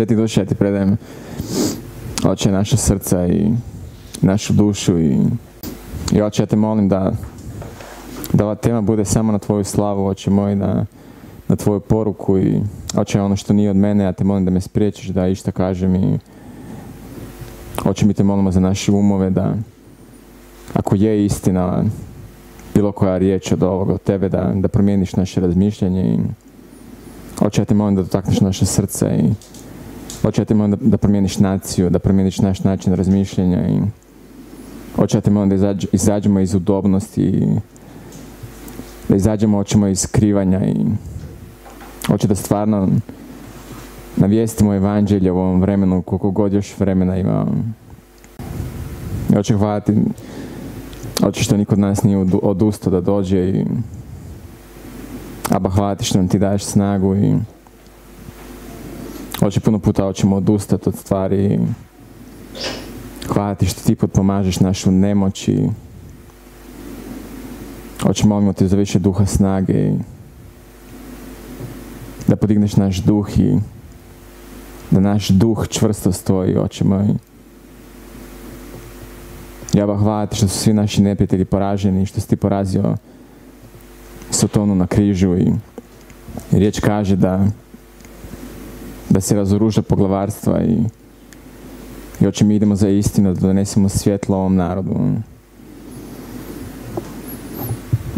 Sveti duše, ja ti predajem oče naše srca i našu dušu i, i oče ja te molim da, da ova tema bude samo na tvoju slavu, oče moj, da, na tvoju poruku i oče ono što nije od mene, ja te molim da me spriječiš da išta kažem i oče mi te molimo za naše umove da ako je istina bilo koja riječ od ovoga od tebe da, da promijeniš naše razmišljanje i oče ja te molim da dotakneš naše srce i oče ja te molim da, da promijeniš naciju, da promijeniš naš način razmišljanja i oče ja te molim da izađemo iz udobnosti i da izađemo očemo iz skrivanja i hoće da stvarno navijestimo evanđelje u ovom vremenu koliko god još vremena ima. Hoće hvaliti što niko od nas nije odustao da dođe i Aba hvala što nam ti daješ snagu i hoće puno puta hoćemo odustati od stvari hvala ti što ti pomažeš našu nemoć i hoće molimo ti za više duha snage da podigneš naš duh i da naš duh čvrsto stoji, oče moj. Ja vam hvala što su svi naši neprijatelji poraženi, što si ti porazio Sotonu na križu i riječ kaže da da se razoruža poglavarstva i i oče mi idemo za istinu da donesemo svjetlo ovom narodu.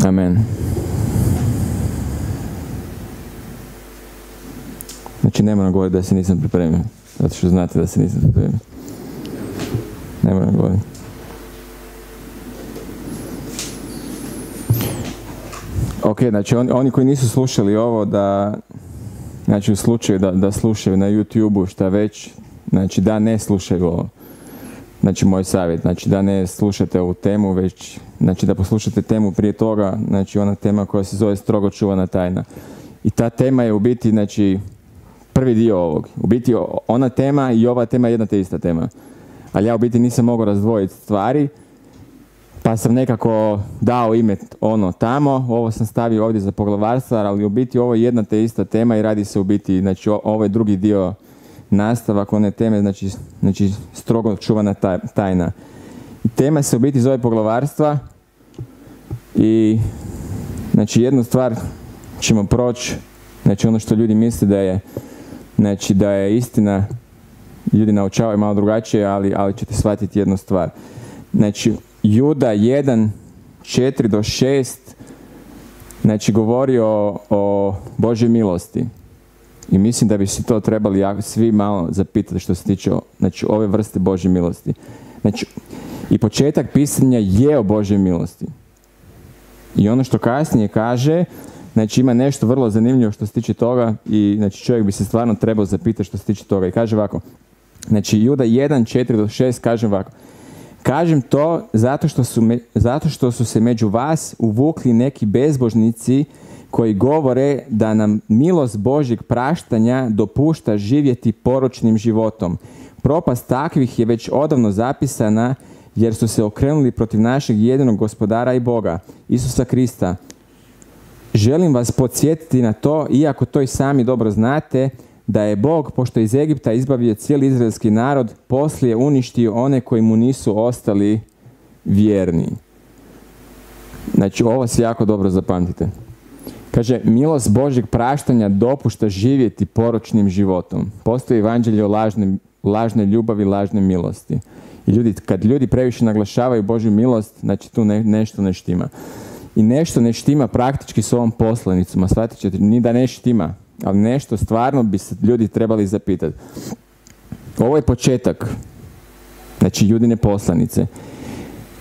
Amen. Znači ne moram govoriti da se nisam pripremio. Zato što znate da se nisam pripremio. Ne moram govoriti. Ok, znači on, oni koji nisu slušali ovo da, znači u slučaju da, da slušaju na YouTube-u šta već, znači da ne slušaju ovo. Znači moj savjet, znači da ne slušate ovu temu, već znači da poslušate temu prije toga, znači ona tema koja se zove strogo čuvana tajna. I ta tema je u biti, znači, prvi dio ovog. U biti ona tema i ova tema je jedna te ista tema. Ali ja u biti nisam mogao razdvojiti stvari, pa sam nekako dao ime ono tamo, ovo sam stavio ovdje za poglavarstva, ali u biti ovo je jedna te ista tema i radi se u biti, znači ovo je drugi dio nastavak one teme, znači, znači strogo čuvana tajna. Tema se u biti zove poglavarstva i znači jednu stvar ćemo proći, znači ono što ljudi misle da je Znači da je istina, ljudi naučavaju malo drugačije, ali, ali ćete shvatiti jednu stvar. Znači, Juda 1, 4 do 6, znači govori o, o Božoj milosti. I mislim da bi se to trebali svi malo zapitati što se tiče znači, ove vrste Božje milosti. Znači, i početak pisanja je o Božoj milosti. I ono što kasnije kaže, Znači ima nešto vrlo zanimljivo što se tiče toga i znači čovjek bi se stvarno trebao zapitati što se tiče toga. I kaže ovako, znači Juda 1, 4 do 6 kaže ovako, Kažem to zato što, su zato što su se među vas uvukli neki bezbožnici koji govore da nam milost Božjeg praštanja dopušta živjeti poročnim životom. Propast takvih je već odavno zapisana jer su se okrenuli protiv našeg jedinog gospodara i Boga, Isusa Krista, Želim vas podsjetiti na to, iako to i sami dobro znate, da je Bog, pošto iz Egipta izbavio cijeli izraelski narod, poslije uništio one koji mu nisu ostali vjerni. Znači, ovo se jako dobro zapamtite. Kaže, milost Božeg praštanja dopušta živjeti poročnim životom. Postoji evanđelje o lažne, lažnoj ljubavi, lažne milosti. I ljudi, kad ljudi previše naglašavaju Božju milost, znači tu nešto ne štima i nešto ne štima praktički s ovom poslanicom, a shvatit ćete, ni da ne štima, ali nešto stvarno bi se ljudi trebali zapitati. Ovo je početak, znači judine poslanice.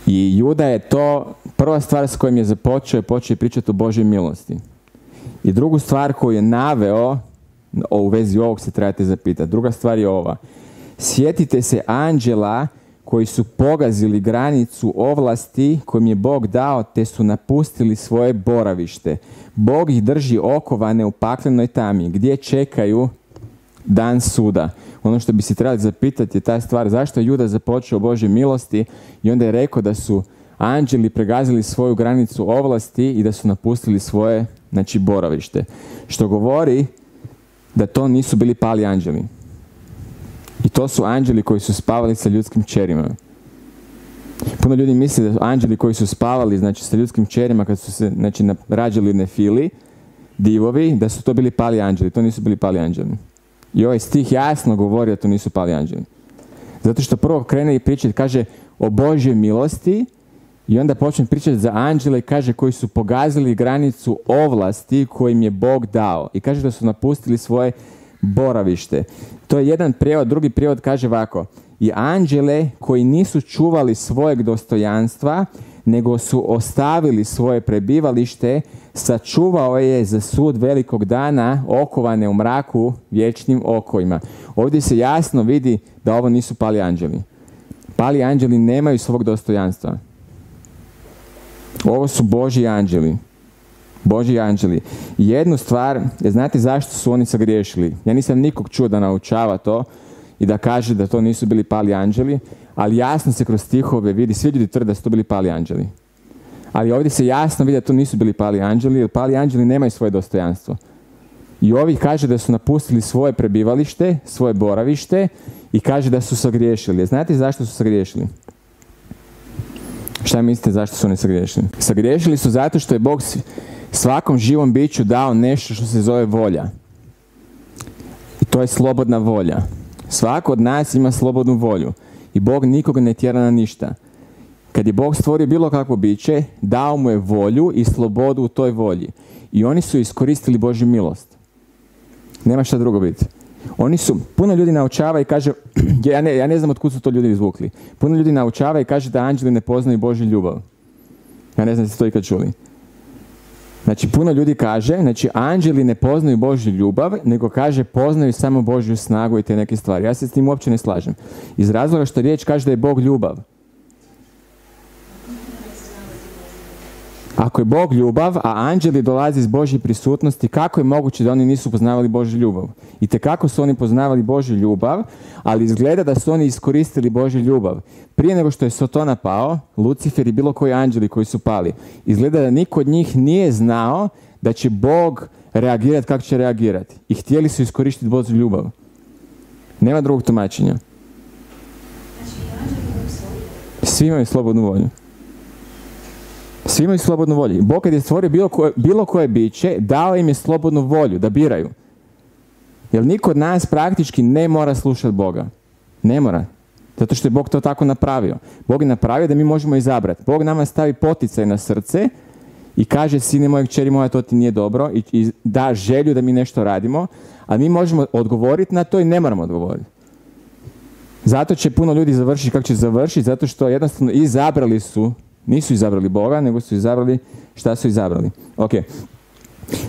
I Juda je to, prva stvar s kojim je započeo, je počeo pričati o Božoj milosti. I drugu stvar koju je naveo, u vezi ovog se trebate zapitati, druga stvar je ova. Sjetite se anđela koji su pogazili granicu ovlasti kojim je Bog dao te su napustili svoje boravište. Bog ih drži okovane u paklenoj tami gdje čekaju dan suda. Ono što bi se trebali zapitati je ta stvar zašto je Juda započeo Božje milosti i onda je rekao da su anđeli pregazili svoju granicu ovlasti i da su napustili svoje znači, boravište. Što govori da to nisu bili pali anđeli. To su anđeli koji su spavali sa ljudskim čerima. Puno ljudi misli da su anđeli koji su spavali znači, sa ljudskim čerima kad su se znači, rađali nefili, divovi, da su to bili pali anđeli. To nisu bili pali anđeli. I ovaj stih jasno govori da to nisu pali anđeli. Zato što prvo krene i pričati, kaže o Božjoj milosti i onda počne pričati za anđele i kaže koji su pogazili granicu ovlasti kojim je Bog dao. I kaže da su napustili svoje boravište. To je jedan prijevod, drugi prijevod kaže ovako. I anđele koji nisu čuvali svojeg dostojanstva, nego su ostavili svoje prebivalište, sačuvao je za sud velikog dana okovane u mraku vječnim okojima. Ovdje se jasno vidi da ovo nisu pali anđeli. Pali anđeli nemaju svog dostojanstva. Ovo su Boži anđeli. Boži anđeli. Jednu stvar, znate zašto su oni sagriješili? Ja nisam nikog čuo da naučava to i da kaže da to nisu bili pali anđeli, ali jasno se kroz stihove vidi, svi ljudi tvrde da su to bili pali anđeli. Ali ovdje se jasno vidi da to nisu bili pali anđeli, jer pali anđeli nemaju svoje dostojanstvo. I ovih kaže da su napustili svoje prebivalište, svoje boravište i kaže da su sagriješili. Znate zašto su sagriješili? Šta mislite zašto su oni sagriješili? Sagriješili su zato što je Bog svakom živom biću dao nešto što se zove volja. I to je slobodna volja. Svako od nas ima slobodnu volju. I Bog nikoga ne tjera na ništa. Kad je Bog stvorio bilo kakvo biće, dao mu je volju i slobodu u toj volji. I oni su iskoristili Božju milost. Nema šta drugo biti. Oni su, puno ljudi naučava i kaže, ja ne, ja ne znam od kud su to ljudi izvukli. Puno ljudi naučava i kaže da anđeli ne poznaju Božju ljubav. Ja ne znam ste to ikad čuli. Znači, puno ljudi kaže, znači, anđeli ne poznaju Božju ljubav, nego kaže poznaju samo Božju snagu i te neke stvari. Ja se s tim uopće ne slažem. Iz razloga što riječ kaže da je Bog ljubav. Ako je Bog ljubav, a anđeli dolazi iz Božje prisutnosti, kako je moguće da oni nisu poznavali Božju ljubav? I te kako su oni poznavali Božju ljubav, ali izgleda da su oni iskoristili Božju ljubav. Prije nego što je Sotona pao, Lucifer i bilo koji anđeli koji su pali, izgleda da niko od njih nije znao da će Bog reagirati kako će reagirati. I htjeli su iskoristiti Božju ljubav. Nema drugog tumačenja. Svi imaju slobodnu volju. Svi imaju slobodnu volju. Bog kad je stvorio bilo koje, bilo koje biće, dao im je slobodnu volju da biraju. Jer niko od nas praktički ne mora slušati Boga. Ne mora. Zato što je Bog to tako napravio. Bog je napravio da mi možemo izabrati. Bog nama stavi poticaj na srce i kaže sine mojeg čeri moja to ti nije dobro i, i da želju da mi nešto radimo, a mi možemo odgovoriti na to i ne moramo odgovoriti. Zato će puno ljudi završiti kako će završiti, zato što jednostavno izabrali su nisu izabrali Boga, nego su izabrali šta su izabrali. Ok.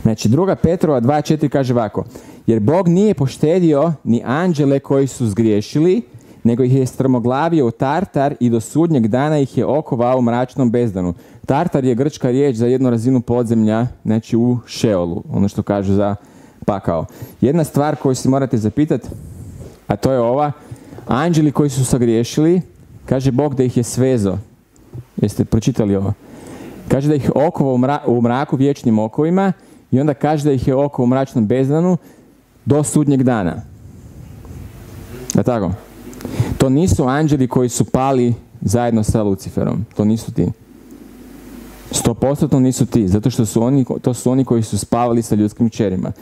Znači, druga Petrova 2.4 kaže ovako. Jer Bog nije poštedio ni anđele koji su zgriješili, nego ih je strmoglavio u Tartar i do sudnjeg dana ih je okovao u mračnom bezdanu. Tartar je grčka riječ za jednu razinu podzemlja, znači u Šeolu, ono što kažu za pakao. Jedna stvar koju si morate zapitati, a to je ova, anđeli koji su sagriješili, kaže Bog da ih je svezo, Jeste pročitali ovo? Kaže da ih je okovo u, mraku vječnim okovima i onda kaže da ih je oko u mračnom bezdanu do sudnjeg dana. Da tako? To nisu anđeli koji su pali zajedno sa Luciferom. To nisu ti. Sto postotno nisu ti, zato što su oni, to su oni koji su spavali sa ljudskim čerima.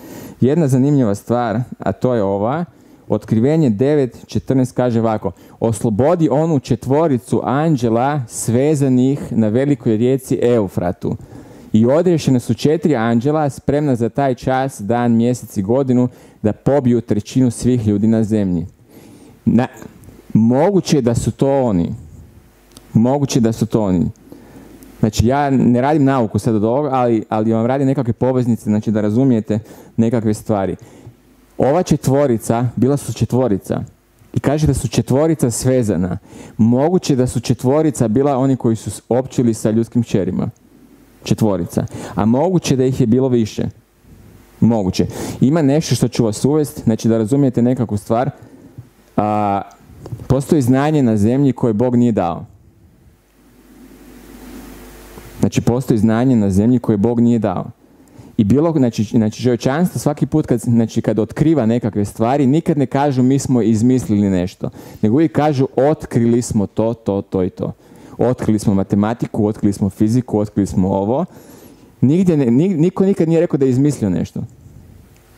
Jedna zanimljiva stvar, a to je ova, Otkrivenje 9.14 kaže ovako. Oslobodi onu četvoricu anđela svezanih na velikoj rijeci Eufratu. I odriješene su četiri anđela spremna za taj čas, dan, mjesec i godinu da pobiju trećinu svih ljudi na zemlji. Na, moguće da su to oni. Moguće da su to oni. Znači, ja ne radim nauku sad od ovoga, ali, ali vam radim nekakve poveznice, znači da razumijete nekakve stvari. Ova četvorica, bila su četvorica. I kaže da su četvorica svezana. Moguće da su četvorica bila oni koji su općili sa ljudskim čerima. Četvorica. A moguće da ih je bilo više. Moguće. Ima nešto što ću vas uvesti, znači da razumijete nekakvu stvar. A, postoji znanje na zemlji koje Bog nije dao. Znači postoji znanje na zemlji koje Bog nije dao. I bilo, znači, znači čovječanstvo svaki put kad, znači, kad otkriva nekakve stvari, nikad ne kažu mi smo izmislili nešto, nego uvijek kažu otkrili smo to, to, to i to. Otkrili smo matematiku, otkrili smo fiziku, otkrili smo ovo. Nigdje ne, niko nikad nije rekao da je izmislio nešto.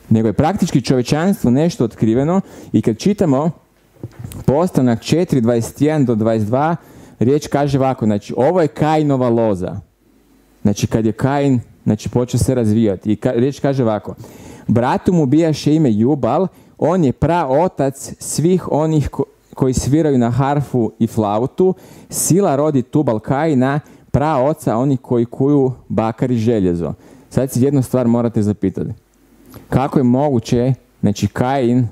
Nego je praktički čovječanstvo nešto otkriveno i kad čitamo postanak 4.21 do 22, riječ kaže ovako, znači ovo je Kainova loza. Znači kad je Kain, znači počeo se razvijati. I ka, riječ kaže ovako, bratu mu bijaše ime Jubal, on je praotac svih onih koji sviraju na harfu i flautu, sila rodi Tubal Kaina, praoca onih koji kuju bakar i željezo. Sad si jednu stvar morate zapitati. Kako je moguće, znači Kain,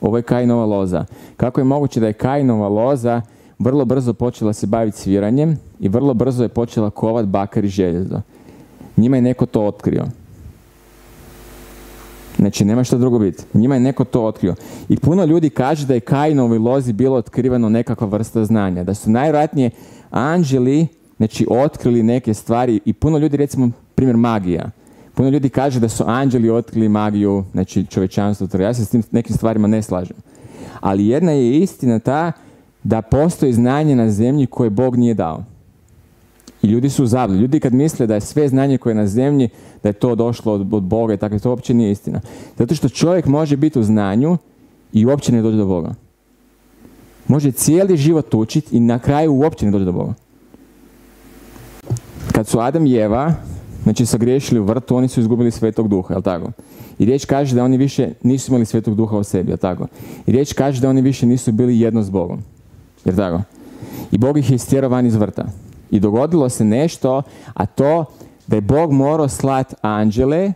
ovo je Kainova loza, kako je moguće da je Kainova loza vrlo brzo počela se baviti sviranjem i vrlo brzo je počela kovat bakar i željezo. Njima je neko to otkrio. Znači, nema što drugo biti. Njima je neko to otkrio. I puno ljudi kaže da je Kainovoj lozi bilo otkrivano nekakva vrsta znanja. Da su najvjerojatnije anđeli znači, otkrili neke stvari i puno ljudi, recimo, primjer magija. Puno ljudi kaže da su anđeli otkrili magiju, znači čovečanstvo. Ja se s tim nekim stvarima ne slažem. Ali jedna je istina ta da postoji znanje na zemlji koje Bog nije dao. I ljudi su zabli. Ljudi kad misle da je sve znanje koje je na zemlji, da je to došlo od, od Boga i tako, to uopće nije istina. Zato što čovjek može biti u znanju i uopće ne dođe do Boga. Može cijeli život učiti i na kraju uopće ne dođe do Boga. Kad su Adam i Eva, znači sagriješili u vrtu, oni su izgubili svetog duha, jel tako? I riječ kaže da oni više nisu imali svetog duha u sebi, jel tako? I riječ kaže da oni više nisu bili jedno s Bogom. Jer tako? I Bog ih je istjerao van iz vrta. I dogodilo se nešto, a to da je Bog morao slat anđele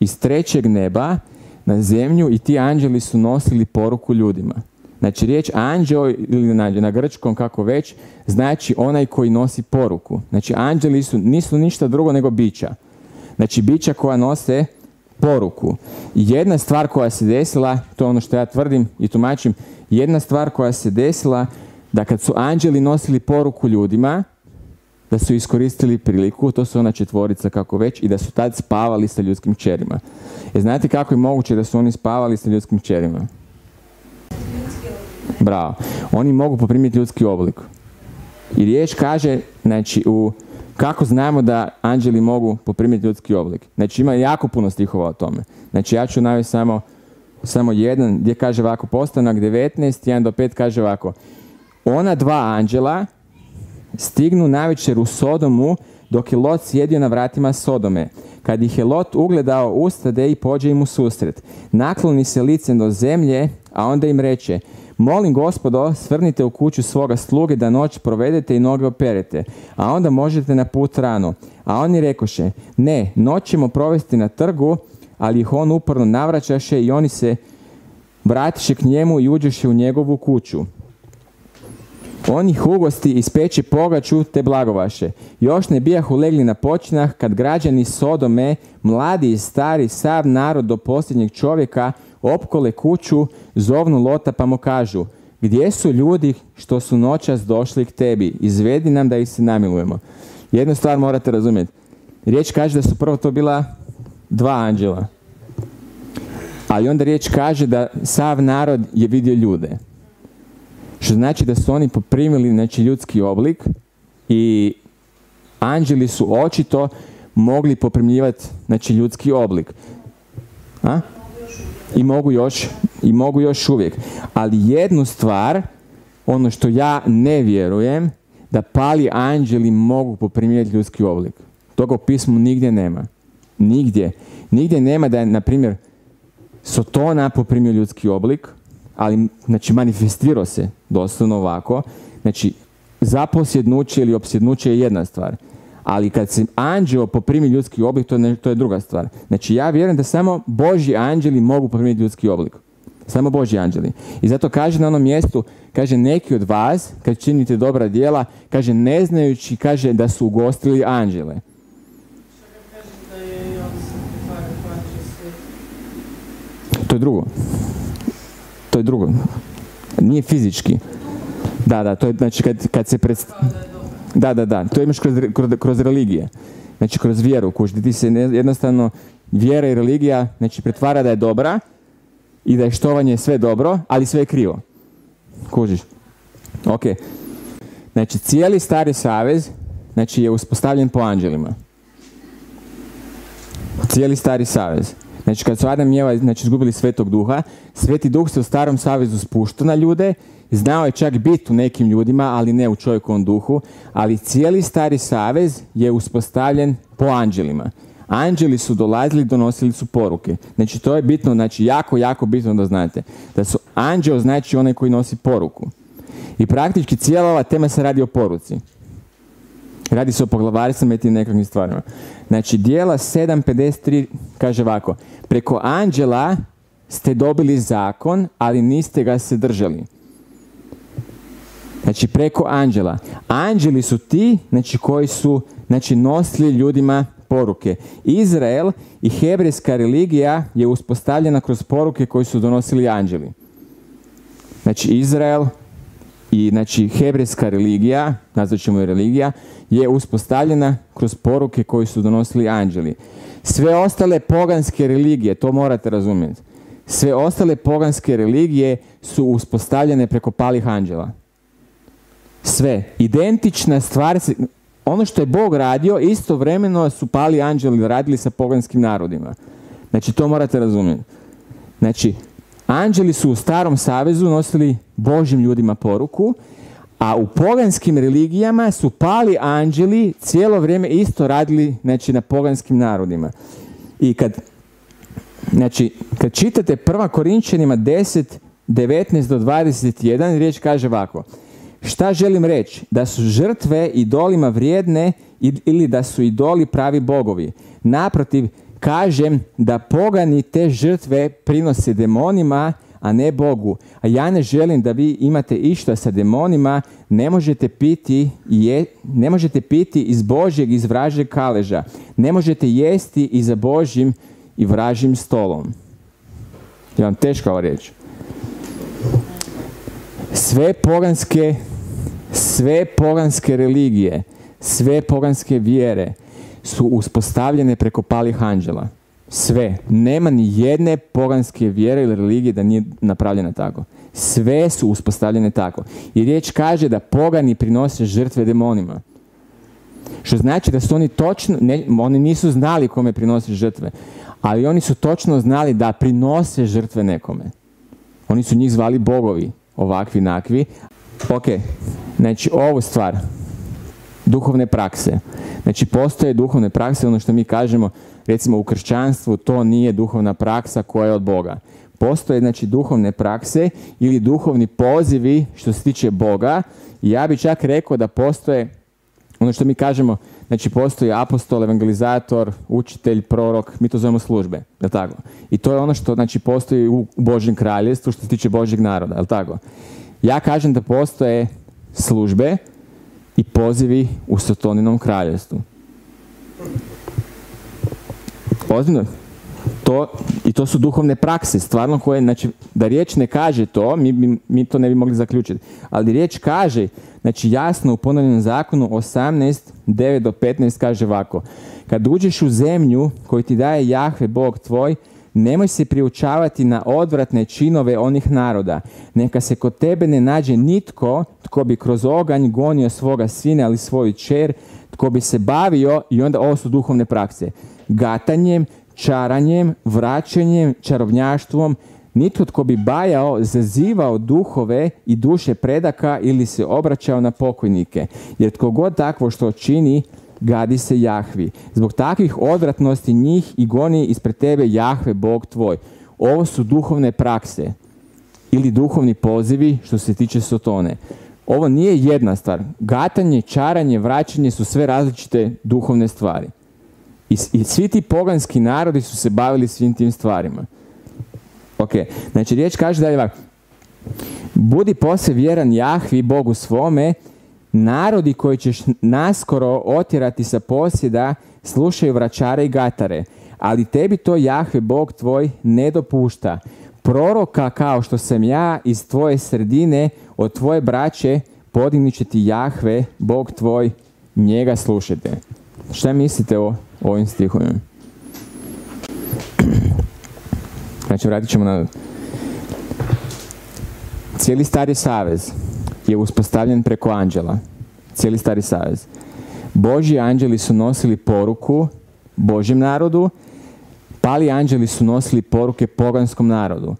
iz trećeg neba na zemlju i ti anđeli su nosili poruku ljudima. Znači riječ anđeo ili na, na grčkom kako već znači onaj koji nosi poruku. Znači anđeli su, nisu ništa drugo nego bića. Znači bića koja nose poruku. I jedna stvar koja se desila, to je ono što ja tvrdim i tumačim, jedna stvar koja se desila da kad su anđeli nosili poruku ljudima, da su iskoristili priliku, to su ona četvorica kako već, i da su tad spavali sa ljudskim čerima. E znate kako je moguće da su oni spavali sa ljudskim čerima? Bravo. Oni mogu poprimiti ljudski oblik. I riječ kaže, znači, u kako znamo da anđeli mogu poprimiti ljudski oblik. Znači, ima jako puno stihova o tome. Znači, ja ću navesti samo, samo jedan gdje kaže ovako, postanak 19, 1 do 5 kaže ovako, ona dva anđela stignu navečer u Sodomu dok je Lot sjedio na vratima Sodome. Kad ih je Lot ugledao ustade i pođe im u susret. Nakloni se licem do zemlje, a onda im reče Molim gospodo, svrnite u kuću svoga sluge da noć provedete i noge operete, a onda možete na put rano. A oni rekoše, ne, noć ćemo provesti na trgu, ali ih on uporno navraćaše i oni se vratiše k njemu i uđeše u njegovu kuću. Oni hugosti ispeći pogaču te blagovaše. Još ne bijahu legli na počinah kad građani Sodome, mladi i stari, sav narod do posljednjeg čovjeka opkole kuću, zovnu Lota pa mu kažu gdje su ljudi što su noćas došli k tebi? Izvedi nam da ih se namilujemo. Jednu stvar morate razumjeti. Riječ kaže da su prvo to bila dva anđela. Ali onda riječ kaže da sav narod je vidio ljude. Što znači da su oni poprimili znači, ljudski oblik i anđeli su očito mogli poprimljivati znači, ljudski oblik. A? I mogu još, i mogu još uvijek. Ali jednu stvar, ono što ja ne vjerujem, da pali anđeli mogu poprimljivati ljudski oblik. Toga u pismu nigdje nema. Nigdje. Nigdje nema da je, na primjer, Sotona poprimio ljudski oblik, ali znači manifestirao se doslovno ovako. Znači, zaposjednuće ili opsjednuće je jedna stvar. Ali kad se anđeo poprimi ljudski oblik, to je, to je druga stvar. Znači, ja vjerujem da samo Božji anđeli mogu poprimiti ljudski oblik. Samo Božji anđeli. I zato kaže na onom mjestu, kaže neki od vas, kad činite dobra djela, kaže ne znajući, kaže da su ugostili anđele. To je drugo. To je drugo. Nije fizički. Da, da, to je znači kad, kad se pred... Da, da, da, to imaš kroz, kroz, kroz religije. Znači kroz vjeru, kuš, ti se jednostavno vjera i religija znači pretvara da je dobra i da je štovanje sve dobro, ali sve je krivo. Kužiš? Ok. Znači, cijeli stari savez znači, je uspostavljen po anđelima. Cijeli stari savez. Znači, kad su Adam i Eva znači, izgubili svetog duha, sveti duh se u starom savezu spušta na ljude, znao je čak biti u nekim ljudima, ali ne u čovjekovom duhu, ali cijeli stari savez je uspostavljen po anđelima. Anđeli su dolazili, donosili su poruke. Znači, to je bitno, znači, jako, jako bitno da znate. Da su anđeo znači onaj koji nosi poruku. I praktički cijela ova tema se radi o poruci. Radi se o poglavaricama i tim nekakvim stvarima. Znači, dijela 7.53 kaže ovako. Preko anđela ste dobili zakon, ali niste ga se držali. Znači, preko anđela. Anđeli su ti, znači, koji su znači, nosili ljudima poruke. Izrael i hebrejska religija je uspostavljena kroz poruke koje su donosili anđeli. Znači, Izrael i znači hebrejska religija, nazvat ćemo je religija, je uspostavljena kroz poruke koje su donosili anđeli. Sve ostale poganske religije, to morate razumjeti, sve ostale poganske religije su uspostavljene preko palih anđela. Sve. Identična stvar, ono što je Bog radio, istovremeno su pali anđeli radili sa poganskim narodima. Znači, to morate razumjeti. Znači, anđeli su u starom savezu nosili Božim ljudima poruku, a u poganskim religijama su pali anđeli cijelo vrijeme isto radili znači, na poganskim narodima. I kad, znači, kad čitate prva Korinčanima 10, 19 do 21, riječ kaže ovako. Šta želim reći? Da su žrtve idolima vrijedne ili da su idoli pravi bogovi. Naprotiv, kažem da pogani te žrtve prinose demonima, a ne Bogu. A ja ne želim da vi imate išta sa demonima, ne možete piti, je, ne možete piti iz Božjeg, iz vražeg kaleža. Ne možete jesti i za Božjim i vražim stolom. Je vam teška ova riječ. Sve poganske, sve poganske religije, sve poganske vjere su uspostavljene preko palih anđela. Sve. Nema ni jedne poganske vjere ili religije da nije napravljena tako. Sve su uspostavljene tako. I riječ kaže da pogani prinose žrtve demonima. Što znači da su oni točno, ne, oni nisu znali kome prinose žrtve, ali oni su točno znali da prinose žrtve nekome. Oni su njih zvali bogovi, ovakvi, nakvi. Ok, znači ovu stvar, duhovne prakse. Znači postoje duhovne prakse, ono što mi kažemo, recimo u kršćanstvu, to nije duhovna praksa koja je od Boga. Postoje znači duhovne prakse ili duhovni pozivi što se tiče Boga. Ja bih čak rekao da postoje, ono što mi kažemo, znači postoji apostol, evangelizator, učitelj, prorok, mi to zovemo službe, je tako? I to je ono što znači postoji u Božjem kraljestvu što se tiče Božjeg naroda, je tako? Ja kažem da postoje službe i pozivi u Sotoninom kraljestvu. Ozbiljno. To, I to su duhovne prakse, stvarno koje, znači, da riječ ne kaže to, mi, mi, to ne bi mogli zaključiti. Ali riječ kaže, znači jasno u ponovljenom zakonu 18, 9 do 15 kaže ovako. Kad uđeš u zemlju koju ti daje Jahve, Bog tvoj, nemoj se priučavati na odvratne činove onih naroda. Neka se kod tebe ne nađe nitko tko bi kroz oganj gonio svoga sina ili svoju čer, tko bi se bavio, i onda ovo su duhovne prakse, gatanjem, čaranjem, vraćanjem, čarovnjaštvom, nitko tko bi bajao, zazivao duhove i duše predaka ili se obraćao na pokojnike. Jer tko god takvo što čini, gadi se Jahvi. Zbog takvih odvratnosti njih i goni ispred tebe Jahve, Bog tvoj. Ovo su duhovne prakse ili duhovni pozivi što se tiče Sotone. Ovo nije jedna stvar. Gatanje, čaranje, vraćanje su sve različite duhovne stvari. I, I, svi ti poganski narodi su se bavili svim tim stvarima. Ok, znači riječ kaže dalje ovako. Budi posve vjeran Jahvi, Bogu svome, narodi koji ćeš naskoro otjerati sa posjeda, slušaju vraćare i gatare, ali tebi to Jahve, Bog tvoj, ne dopušta. Proroka kao što sam ja iz tvoje sredine, od tvoje braće, podignit će ti Jahve, Bog tvoj, njega slušajte. Šta mislite o ovim stihovima? Znači, vratit ćemo na... Cijeli stari savez je uspostavljen preko anđela. Cijeli stari savez. Božji anđeli su nosili poruku Božjem narodu, pali anđeli su nosili poruke poganskom narodu.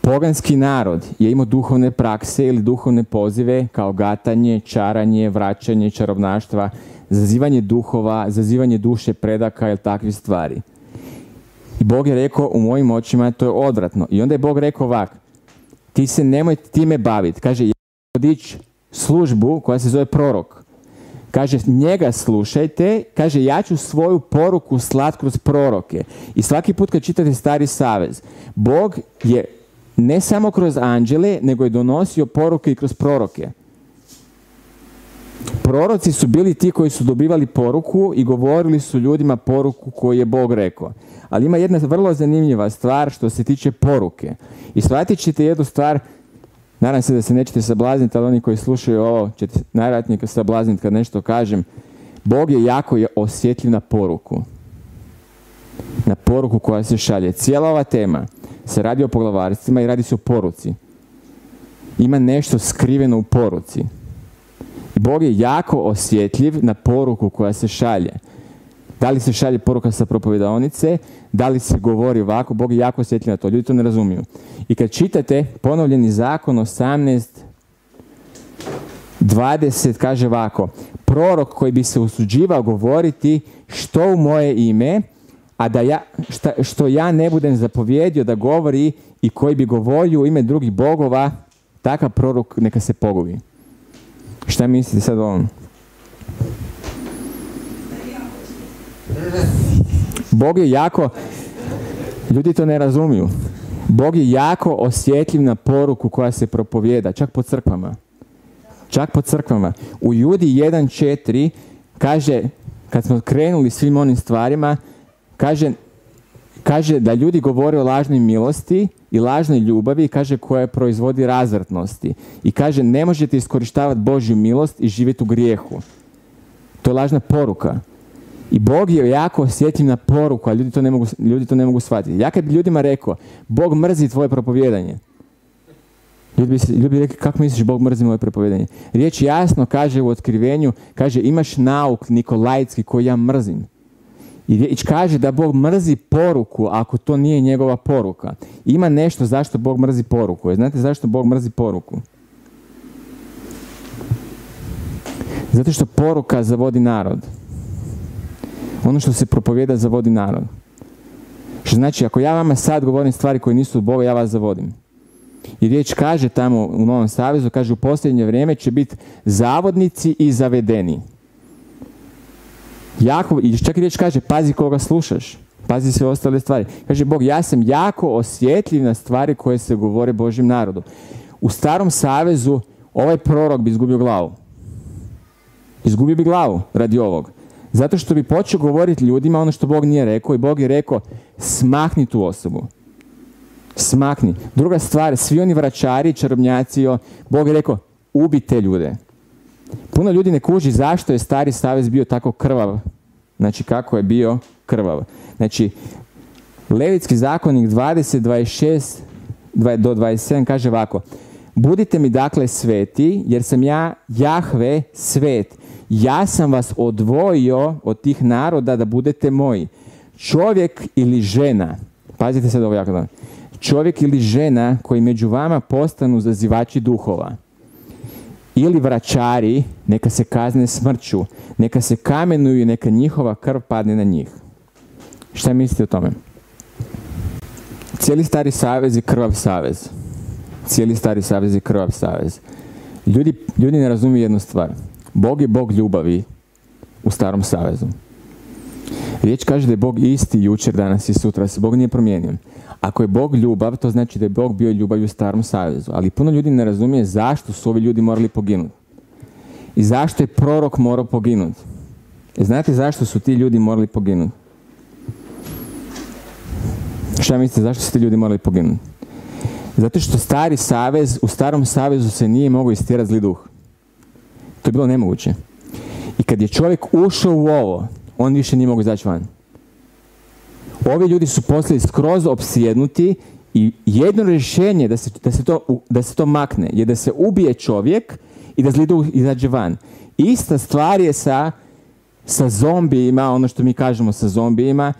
Poganski narod je imao duhovne prakse ili duhovne pozive kao gatanje, čaranje, vraćanje, čarobnaštva, zazivanje duhova, zazivanje duše predaka ili takve stvari. I Bog je rekao u mojim očima to je odvratno. I onda je Bog rekao ovak, ti se nemoj time baviti. Kaže, ću službu koja se zove prorok. Kaže, njega slušajte, kaže, ja ću svoju poruku slat kroz proroke. I svaki put kad čitate Stari Savez, Bog je ne samo kroz anđele, nego je donosio poruke i kroz proroke. Proroci su bili ti koji su dobivali poruku i govorili su ljudima poruku koju je Bog rekao. Ali ima jedna vrlo zanimljiva stvar što se tiče poruke. I shvatit ćete jednu stvar, nadam se da se nećete sablazniti, ali oni koji slušaju ovo ćete najvjerojatnije sablazniti kad nešto kažem. Bog je jako je osjetljiv na poruku. Na poruku koja se šalje. Cijela ova tema se radi o poglavarstvima i radi se o poruci. Ima nešto skriveno u poruci. Bog je jako osjetljiv na poruku koja se šalje. Da li se šalje poruka sa propovjedaonice, da li se govori ovako, Bog je jako osjetljiv na to, ljudi to ne razumiju. I kad čitate ponovljeni zakon 18, 20 kaže ovako, prorok koji bi se usuđivao govoriti što u moje ime, a da ja, šta, što ja ne budem zapovjedio da govori i koji bi govorio u ime drugih bogova, takav prorok neka se pogubi. Šta mislite sad o ovom? Bog je jako, ljudi to ne razumiju, Bog je jako osjetljiv na poruku koja se propovjeda, čak po crkvama. Čak po crkvama. U Judi 1.4 kaže, kad smo krenuli svim onim stvarima, kaže, kaže da ljudi govore o lažnoj milosti i lažnoj ljubavi, kaže koja proizvodi razvrtnosti. I kaže ne možete iskorištavati Božju milost i živjeti u grijehu. To je lažna poruka. I Bog je jako osjetljiv na poruku, a ljudi to ne mogu, ljudi to ne mogu shvatiti. Ja kad bi ljudima rekao, Bog mrzi tvoje propovjedanje, Ljudi bi, ljudi bi rekli, kako misliš Bog mrzi moje propovjedanje? Riječ jasno kaže u otkrivenju, kaže imaš nauk Nikolajski koji ja mrzim. I riječ kaže da Bog mrzi poruku ako to nije njegova poruka. Ima nešto zašto Bog mrzi poruku. Znate zašto Bog mrzi poruku? Zato što poruka zavodi narod. Ono što se propovjeda zavodi narod. Što znači, ako ja vama sad govorim stvari koje nisu od Boga, ja vas zavodim. I riječ kaže tamo u Novom Savezu, kaže u posljednje vrijeme će biti zavodnici i zavedeni. Jako, i čak riječ kaže, pazi koga slušaš. Pazi sve ostale stvari. Kaže Bog, ja sam jako osjetljiv na stvari koje se govore Božjem narodu. U starom savezu ovaj prorok bi izgubio glavu. Izgubio bi glavu radi ovog. Zato što bi počeo govoriti ljudima ono što Bog nije rekao i Bog je rekao smakni tu osobu. Smakni. Druga stvar, svi oni vraćari, čarobnjaci, Bog je rekao ubi te ljude. Puno ljudi ne kuži zašto je stari savez bio tako krvav. Znači kako je bio krvav. Znači, Levitski zakonik 20, 26 do 27 kaže ovako. Budite mi dakle sveti, jer sam ja Jahve svet. Ja sam vas odvojio od tih naroda da budete moji. Čovjek ili žena, pazite sad ovo jako Čovjek ili žena koji među vama postanu zazivači duhova ili vraćari, neka se kazne smrću, neka se kamenuju i neka njihova krv padne na njih. Šta mislite o tome? Cijeli stari savez je krvav savez. Cijeli stari savez je krvav savez. Ljudi, ljudi ne razumiju jednu stvar. Bog je Bog ljubavi u starom savezu. Riječ kaže da je Bog isti jučer, danas i sutra, se Bog nije promijenio. Ako je Bog ljubav, to znači da je Bog bio ljubav u starom savezu. Ali puno ljudi ne razumije zašto su ovi ljudi morali poginuti. I zašto je prorok morao poginuti. E, znate zašto su ti ljudi morali poginuti? Šta mislite, zašto su ti ljudi morali poginuti? Zato što stari savez, u starom savezu se nije mogao istirati zli duh. To je bilo nemoguće. I kad je čovjek ušao u ovo, on više nije mogao izaći van. Ovi ljudi su poslije skroz opsjednuti i jedno rješenje da se, da se, to, da se to makne je da se ubije čovjek i da zli duh izađe van. Ista stvar je sa, sa zombijima, ono što mi kažemo sa zombijima,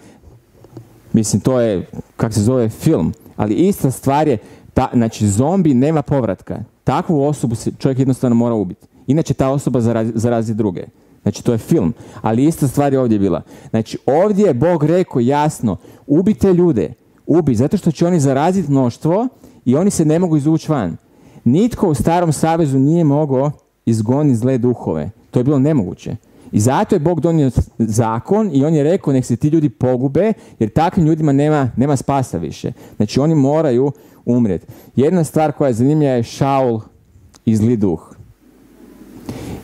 mislim to je, kak se zove, film, ali ista stvar je, ta, znači zombi nema povratka. Takvu osobu se čovjek jednostavno mora ubiti. Inače ta osoba zarazi, zarazi druge. Znači to je film. Ali ista stvar je ovdje bila. Znači ovdje je Bog rekao jasno, ubite ljude, ubi, zato što će oni zaraziti mnoštvo i oni se ne mogu izvući van. Nitko u starom savezu nije mogao izgoniti zle duhove. To je bilo nemoguće. I zato je Bog donio zakon i on je rekao nek se ti ljudi pogube jer takvim ljudima nema, nema spasa više. Znači oni moraju umrijeti. Jedna stvar koja je zanimljiva je Šaul zli duh.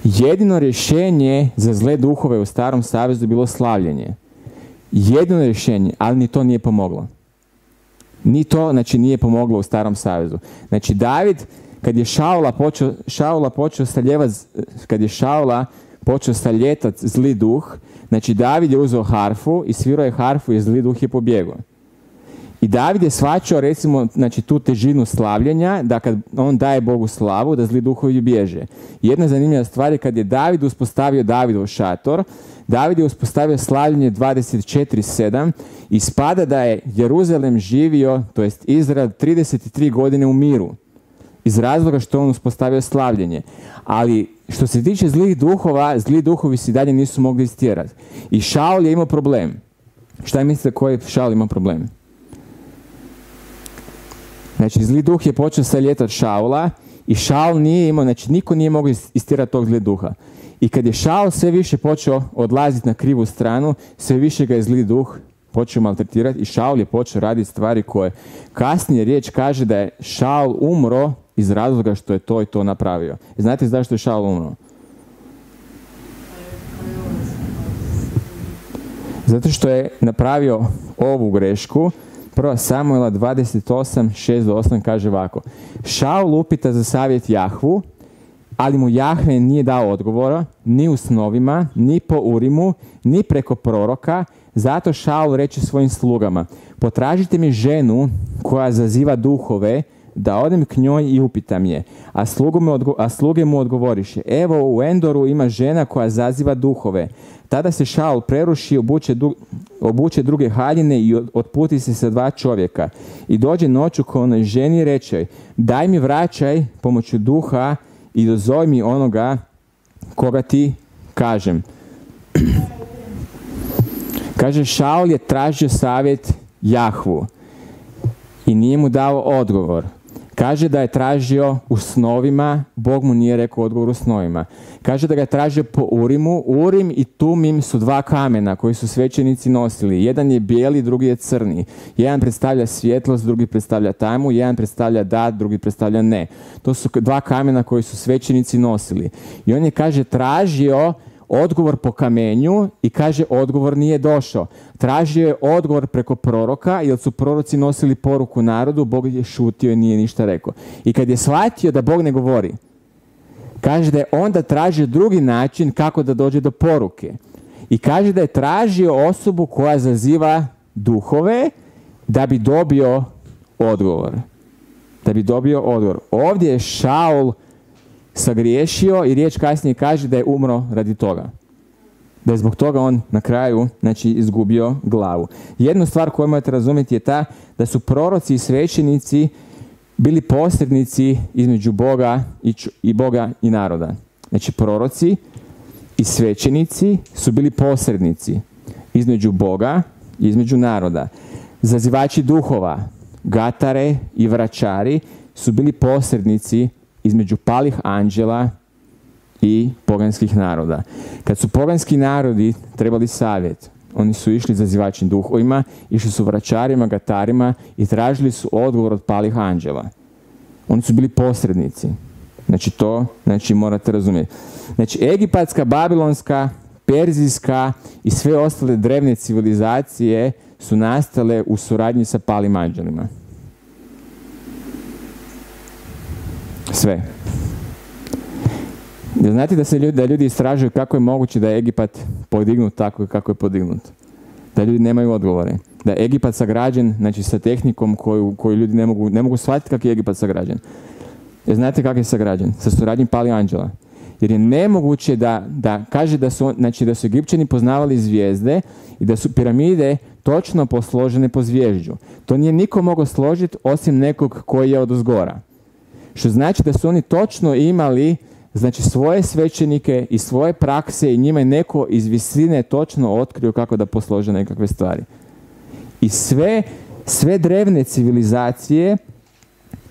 Jedino rješenje za zle duhove u starom savezu bilo slavljenje. Jedino rješenje, ali ni to nije pomoglo. Ni to, znači, nije pomoglo u starom savezu. Znači, David, kad je Šaula počeo, Šaula počeo staljevati, kad je Šaula počeo staljetat zli duh, znači David je uzeo harfu i svirao je harfu i zli duh je pobjegao. I David je svačao recimo znači, tu težinu slavljenja, da kad on daje Bogu slavu, da zli duhovi bježe. Jedna zanimljiva stvar je kad je David uspostavio Davidov šator, David je uspostavio slavljenje 24.7 i spada da je Jeruzalem živio, to jest Izrael, 33 godine u miru. Iz razloga što on uspostavio slavljenje. Ali što se tiče zlih duhova, zli duhovi se dalje nisu mogli istjerati. I Šaul je imao problem. Šta mislite koji Šaul imao problem? Znači, zli duh je počeo sa ljetat Šaula i Šaul nije imao, znači niko nije mogao istirati tog zli duha. I kad je Šaul sve više počeo odlaziti na krivu stranu, sve više ga je zli duh počeo maltretirati i Šaul je počeo raditi stvari koje kasnije riječ kaže da je Šaul umro iz razloga što je to i to napravio. I znate zašto je Šaul umro? Zato što je napravio ovu grešku Prva Samuela 28, 6 do 8 kaže ovako. Šaul upita za savjet Jahvu, ali mu Jahve nije dao odgovora, ni u snovima, ni po Urimu, ni preko proroka, zato Šaul reče svojim slugama, potražite mi ženu koja zaziva duhove, da odem k njoj i upitam je. A, a sluge mu odgovoriše, evo u Endoru ima žena koja zaziva duhove. Tada se Šaul preruši, obuče, obuče druge haljine i otputi se sa dva čovjeka. I dođe noću ko onoj ženi reče, daj mi vraćaj pomoću duha i dozove mi onoga koga ti kažem. Kaže, Šaul je tražio savjet Jahvu i nije mu dao odgovor. Kaže da je tražio u snovima, Bog mu nije rekao odgovor u snovima. Kaže da ga je tražio po Urimu. Urim i Tumim su dva kamena koji su svećenici nosili. Jedan je bijeli, drugi je crni. Jedan predstavlja svjetlost, drugi predstavlja tajmu. Jedan predstavlja da, drugi predstavlja ne. To su dva kamena koji su svećenici nosili. I on je, kaže, tražio odgovor po kamenju i kaže odgovor nije došao. Tražio je odgovor preko proroka jer su proroci nosili poruku narodu, Bog je šutio i nije ništa rekao. I kad je shvatio da Bog ne govori, kaže da je onda tražio drugi način kako da dođe do poruke. I kaže da je tražio osobu koja zaziva duhove da bi dobio odgovor. Da bi dobio odgovor. Ovdje je Šaul sagriješio i riječ kasnije kaže da je umro radi toga. Da je zbog toga on na kraju znači, izgubio glavu. Jednu stvar koju morate razumjeti je ta da su proroci i svećenici bili posrednici između Boga i, i Boga i naroda. Znači proroci i svećenici su bili posrednici između Boga i između naroda. Zazivači duhova, gatare i vraćari su bili posrednici između palih anđela i poganskih naroda. Kad su poganski narodi trebali savjet, oni su išli zazivačim duhovima, išli su vraćarima, gatarima i tražili su odgovor od palih anđela. Oni su bili posrednici. Znači to, znači morate razumjeti. Znači egipatska, babilonska, perzijska i sve ostale drevne civilizacije su nastale u suradnji sa palim anđelima. Sve. Znate da se ljudi, da ljudi istražuju kako je moguće da je Egipat podignut tako kako je podignut. da ljudi nemaju odgovore. Da je Egipat sagrađen, znači sa tehnikom koju, koju ljudi ne mogu, ne mogu shvatiti kako je Egipat sagrađen. Jer znate kako je sagrađen? Sa suradnjim Pali Anđela. Jer je nemoguće da, da kaže da su, znači da su Egipćani poznavali zvijezde i da su piramide točno posložene po zvježđu. To nije niko mogao složiti osim nekog koji je od uzgora. Što znači da su oni točno imali znači svoje svećenike i svoje prakse i njima je neko iz visine točno otkrio kako da poslože nekakve stvari. I sve, sve drevne civilizacije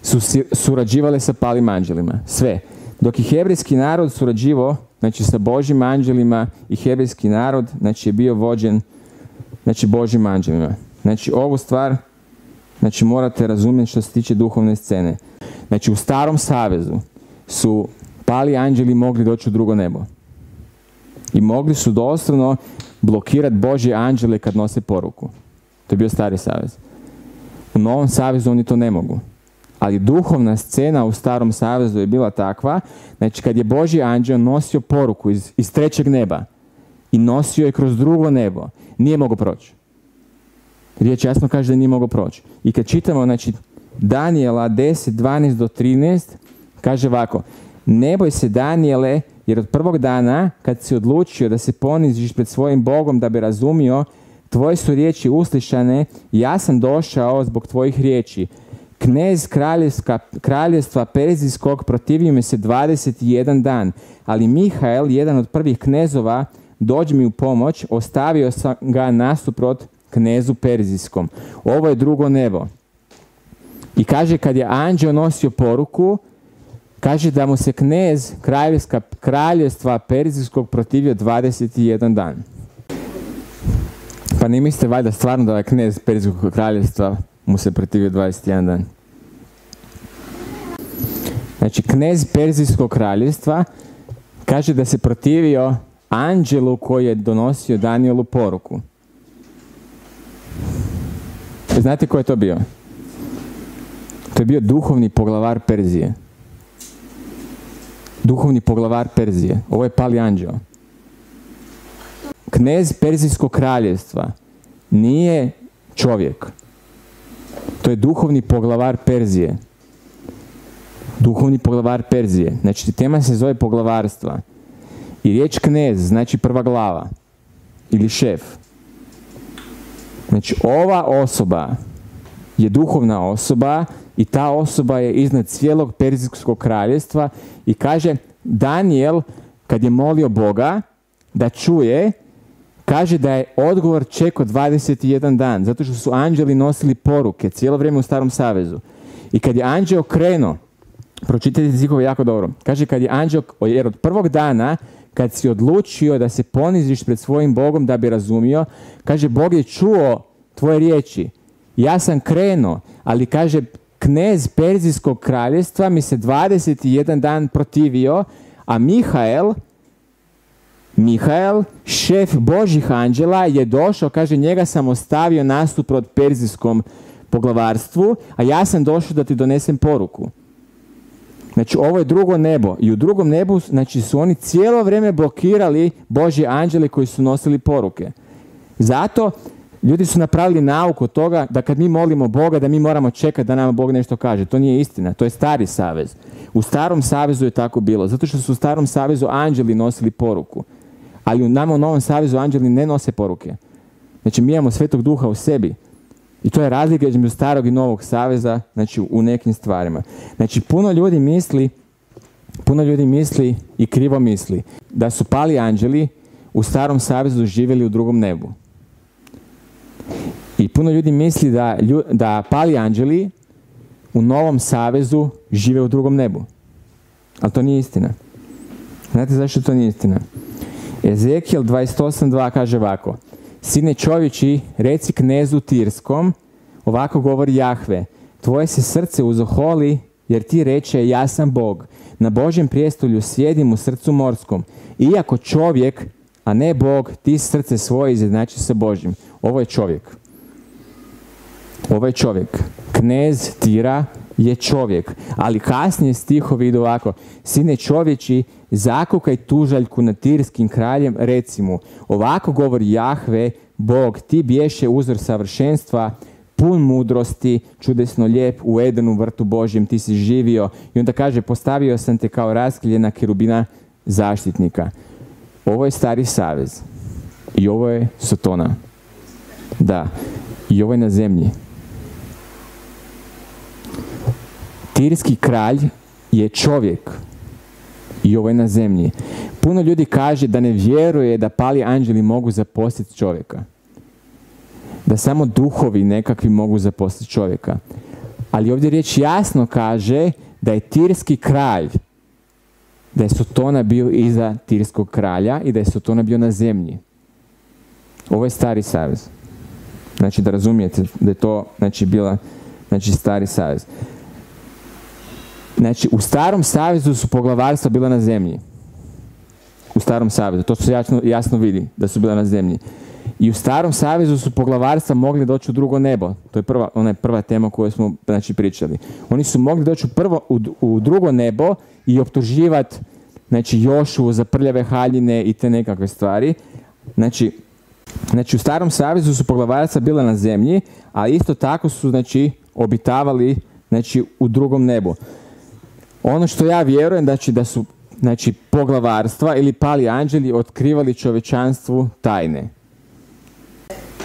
su surađivale sa palim anđelima. Sve. Dok i hebrijski narod surađivao znači sa Božim anđelima i hebrijski narod znači je bio vođen znači Božim anđelima. Znači ovu stvar znači morate razumjeti što se tiče duhovne scene. Znači u starom savezu su pali anđeli mogli doći u drugo nebo. I mogli su doslovno blokirati Božje anđele kad nose poruku. To je bio stari savez. U novom savezu oni to ne mogu. Ali duhovna scena u starom savezu je bila takva, znači kad je Božji anđel nosio poruku iz, iz trećeg neba i nosio je kroz drugo nebo, nije mogao proći. Riječ jasno kaže da nije mogao proći. I kad čitamo, znači, Daniela 10, 12 do 13, kaže ovako, ne boj se Danijele, jer od prvog dana kad si odlučio da se poniziš pred svojim Bogom da bi razumio, tvoje su riječi uslišane, ja sam došao zbog tvojih riječi. Knez kraljevstva Perzijskog protivio mi se 21 dan, ali Mihael, jedan od prvih knezova, dođe mi u pomoć, ostavio sam ga nasuprot knezu Perzijskom. Ovo je drugo nebo. Kaže, kad je anđeo nosio poruku, kaže da mu se knez kraljevstva Perzijskog protivio 21 dan. Pa ne mislite valjda stvarno da je knez Perzijskog kraljevstva mu se protivio 21 dan. Znači, knez Perzijskog kraljevstva kaže da se protivio anđelu koji je donosio Danielu poruku. Znate ko je to bio? Je bio duhovni poglavar Perzije. Duhovni poglavar Perzije. Ovo je pali anđeo. Knez Perzijskog kraljevstva nije čovjek. To je duhovni poglavar Perzije. Duhovni poglavar Perzije. Znači, tema se zove poglavarstva. I riječ knez znači prva glava. Ili šef. Znači, ova osoba je duhovna osoba i ta osoba je iznad cijelog Perzijskog kraljevstva i kaže Daniel, kad je molio Boga da čuje, kaže da je odgovor čekao 21 dan, zato što su anđeli nosili poruke cijelo vrijeme u Starom Savezu. I kad je anđeo krenuo, pročitajte stihove jako dobro, kaže kad je anđeo, jer od prvog dana kad si odlučio da se poniziš pred svojim Bogom da bi razumio, kaže Bog je čuo tvoje riječi. Ja sam krenuo, ali kaže knez Perzijskog kraljevstva mi se 21 dan protivio, a Mihael, Mihael, šef Božih anđela, je došao, kaže, njega sam ostavio nasuprot Perzijskom poglavarstvu, a ja sam došao da ti donesem poruku. Znači, ovo je drugo nebo. I u drugom nebu znači, su oni cijelo vrijeme blokirali Božje anđele koji su nosili poruke. Zato ljudi su napravili nauku od toga da kad mi molimo Boga da mi moramo čekati da nam Bog nešto kaže. To nije istina, to je stari savez. U starom savezu je tako bilo, zato što su u starom savezu anđeli nosili poruku. Ali u nama u novom savezu anđeli ne nose poruke. Znači mi imamo svetog duha u sebi. I to je razlika između starog i novog saveza, znači u nekim stvarima. Znači puno ljudi misli, puno ljudi misli i krivo misli da su pali anđeli u starom savezu živjeli u drugom nebu. I puno ljudi misli da, da pali anđeli u novom savezu žive u drugom nebu. Ali to nije istina. Znate zašto to nije istina? Ezekiel 28.2 kaže ovako. Sine čovječi, reci knezu Tirskom, ovako govori Jahve, tvoje se srce uzoholi, jer ti reče, ja sam Bog. Na Božjem prijestolju sjedim u srcu morskom. Iako čovjek, a ne Bog, ti srce svoje izjednači sa Božjim. Ovo je čovjek. Ovo je čovjek. Knez Tira je čovjek. Ali kasnije stihovi idu ovako. Sine čovječi, zakukaj tužaljku nad tirskim kraljem, reci mu, ovako govori Jahve, Bog, ti bješe uzor savršenstva, pun mudrosti, čudesno lijep u Edenu vrtu Božjem, ti si živio. I onda kaže, postavio sam te kao raskiljena kirubina zaštitnika. Ovo je stari savez. I ovo je Sotona. Da. I ovo je na zemlji. Tirski kralj je čovjek. I ovo je na zemlji. Puno ljudi kaže da ne vjeruje da pali anđeli mogu zaposliti čovjeka. Da samo duhovi nekakvi mogu zaposliti čovjeka. Ali ovdje riječ jasno kaže da je Tirski kralj, da je Sotona bio iza Tirskog kralja i da je Sotona bio na zemlji. Ovo je stari savez. Znači da razumijete da je to znači, bila znači, stari savez. Znači u starom savezu su poglavarstva bila na zemlji. U starom savezu. To se jasno, jasno vidi da su bila na zemlji. I u starom savezu su poglavarstva mogli doći u drugo nebo. To je prva, ona je prva tema koju smo znači, pričali. Oni su mogli doći u, prvo, u, u drugo nebo i optuživati znači, Jošu za prljave haljine i te nekakve stvari. Znači, Znači u starom savezu su poglavarstva bila na zemlji, a isto tako su znači obitavali znači u drugom nebu. Ono što ja vjerujem znači da su znači poglavarstva ili pali anđeli otkrivali čovečanstvu tajne.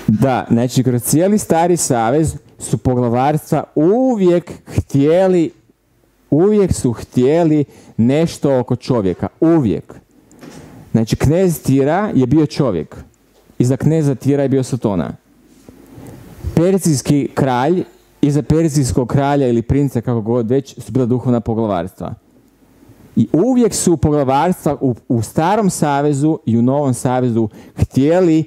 Da, znači kroz cijeli stari savez su poglavarstva uvijek htjeli uvijek su htjeli nešto oko čovjeka, uvijek. Znači knez Tira je bio čovjek iza kneza Tira je bio Sotona. Perzijski kralj, iza Perzijskog kralja ili princa, kako god već, su bila duhovna poglavarstva. I uvijek su poglavarstva u, u starom savezu i u novom savezu htjeli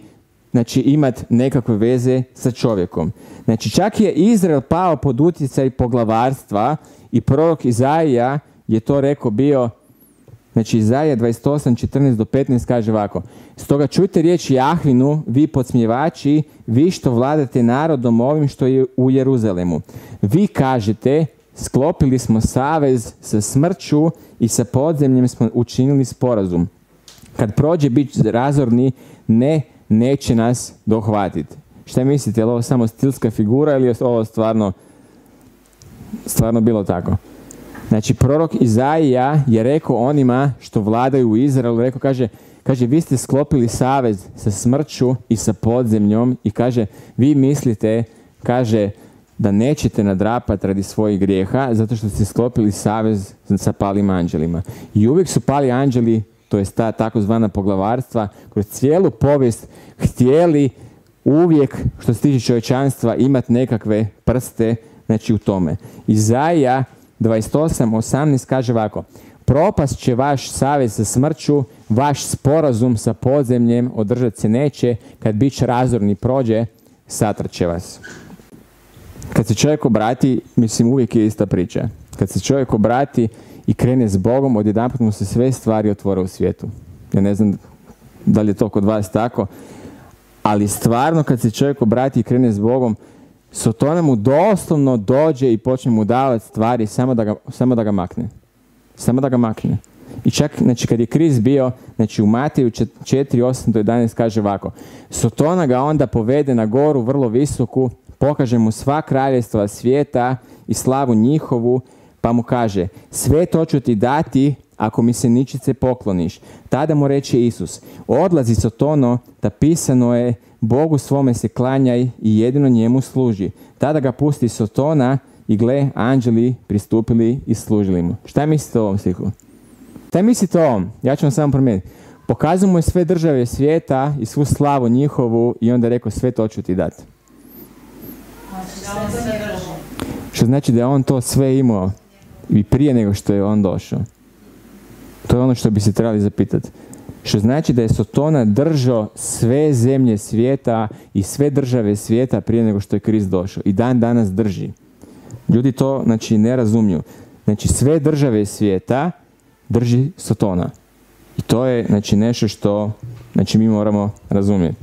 znači, imati nekakve veze sa čovjekom. Znači, čak je Izrael pao pod utjecaj poglavarstva i prorok Izaija je to rekao bio Znači Izaja 28, 14 do 15 kaže ovako. Stoga čujte riječ Jahvinu, vi podsmjevači, vi što vladate narodom ovim što je u Jeruzalemu. Vi kažete, sklopili smo savez sa smrću i sa podzemljem smo učinili sporazum. Kad prođe bit razorni, ne, neće nas dohvatiti. Šta mislite, je li ovo samo stilska figura ili je ovo stvarno, stvarno bilo tako? Znači, prorok Izaija je rekao onima što vladaju u Izraelu, rekao, kaže, kaže, vi ste sklopili savez sa smrću i sa podzemljom i kaže, vi mislite, kaže, da nećete nadrapati radi svojih grijeha, zato što ste sklopili savez sa palim anđelima. I uvijek su pali anđeli, to je ta takozvana poglavarstva, kroz cijelu povijest htjeli uvijek, što se tiče čovječanstva, imati nekakve prste, znači u tome. Izaija 28, 18 kaže ovako. Propast će vaš savez sa smrću, vaš sporazum sa podzemljem održat se neće, kad bić razorni prođe, satrće vas. Kad se čovjek obrati, mislim uvijek je ista priča. Kad se čovjek obrati i krene s Bogom, odjedanput mu se sve stvari otvore u svijetu. Ja ne znam da li je to kod vas tako, ali stvarno kad se čovjek obrati i krene s Bogom, Sotona mu doslovno dođe i počne mu davati stvari samo da ga, samo da ga makne. Samo da ga makne. I čak, znači, kad je kriz bio, znači, u Mateju 4, 8 do 11 kaže ovako. Sotona ga onda povede na goru vrlo visoku, pokaže mu sva kraljestva svijeta i slavu njihovu, pa mu kaže, sve to ću ti dati ako mi se ničice pokloniš. Tada mu reče Isus, odlazi Sotono, da pisano je, Bogu svome se klanjaj i jedino njemu služi. Tada ga pusti Sotona i gle, anđeli pristupili i služili mu. Šta mislite o ovom stihu? Šta mislite o ovom? Ja ću vam samo promijeniti. Je sve države svijeta i svu slavu njihovu i onda je rekao sve to ću ti dati. Što znači da je on to sve imao i prije nego što je on došao. To je ono što bi se trebali zapitati. Što znači da je Sotona držao sve zemlje svijeta i sve države svijeta prije nego što je Krist došao. I dan danas drži. Ljudi to znači ne razumiju. Znači sve države svijeta drži Sotona. I to je znači nešto što znači mi moramo razumjeti.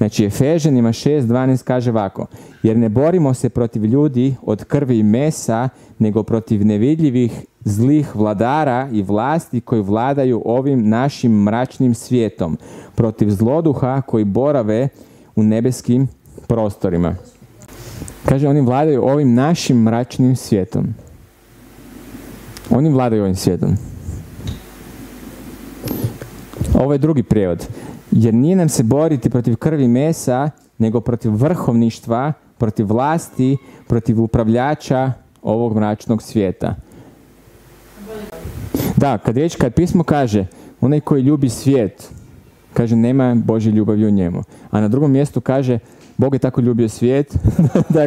Znači Efežanima 6.12 kaže ovako. Jer ne borimo se protiv ljudi od krvi i mesa, nego protiv nevidljivih zlih vladara i vlasti koji vladaju ovim našim mračnim svijetom, protiv zloduha koji borave u nebeskim prostorima. Kaže, oni vladaju ovim našim mračnim svijetom. Oni vladaju ovim svijetom. Ovo je drugi prijevod. Jer nije nam se boriti protiv krvi mesa, nego protiv vrhovništva, protiv vlasti, protiv upravljača ovog mračnog svijeta. Da, kad riječ, kad pismo kaže, onaj koji ljubi svijet, kaže nema Božje ljubavi u njemu. A na drugom mjestu kaže, Bog je tako ljubio svijet,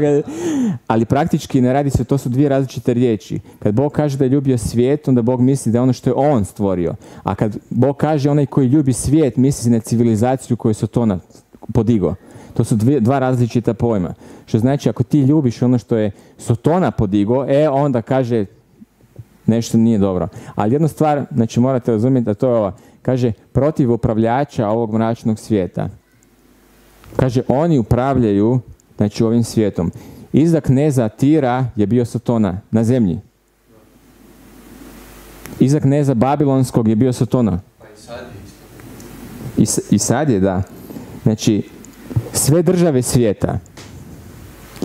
ali praktički ne radi se, to su dvije različite riječi. Kad Bog kaže da je ljubio svijet, onda Bog misli da je ono što je On stvorio. A kad Bog kaže onaj koji ljubi svijet, misli na civilizaciju koju su to podigo. To su dvije, dva različita pojma. Što znači, ako ti ljubiš ono što je Sotona podigo, e, onda kaže nešto nije dobro. Ali jednu stvar, znači morate razumjeti da to je ova, kaže, protiv upravljača ovog mračnog svijeta. Kaže, oni upravljaju, znači, ovim svijetom. Iza kneza Tira je bio Sotona na zemlji. Iza kneza Babilonskog je bio Sotona. Pa i sad je I, I sad je, da. Znači, sve države svijeta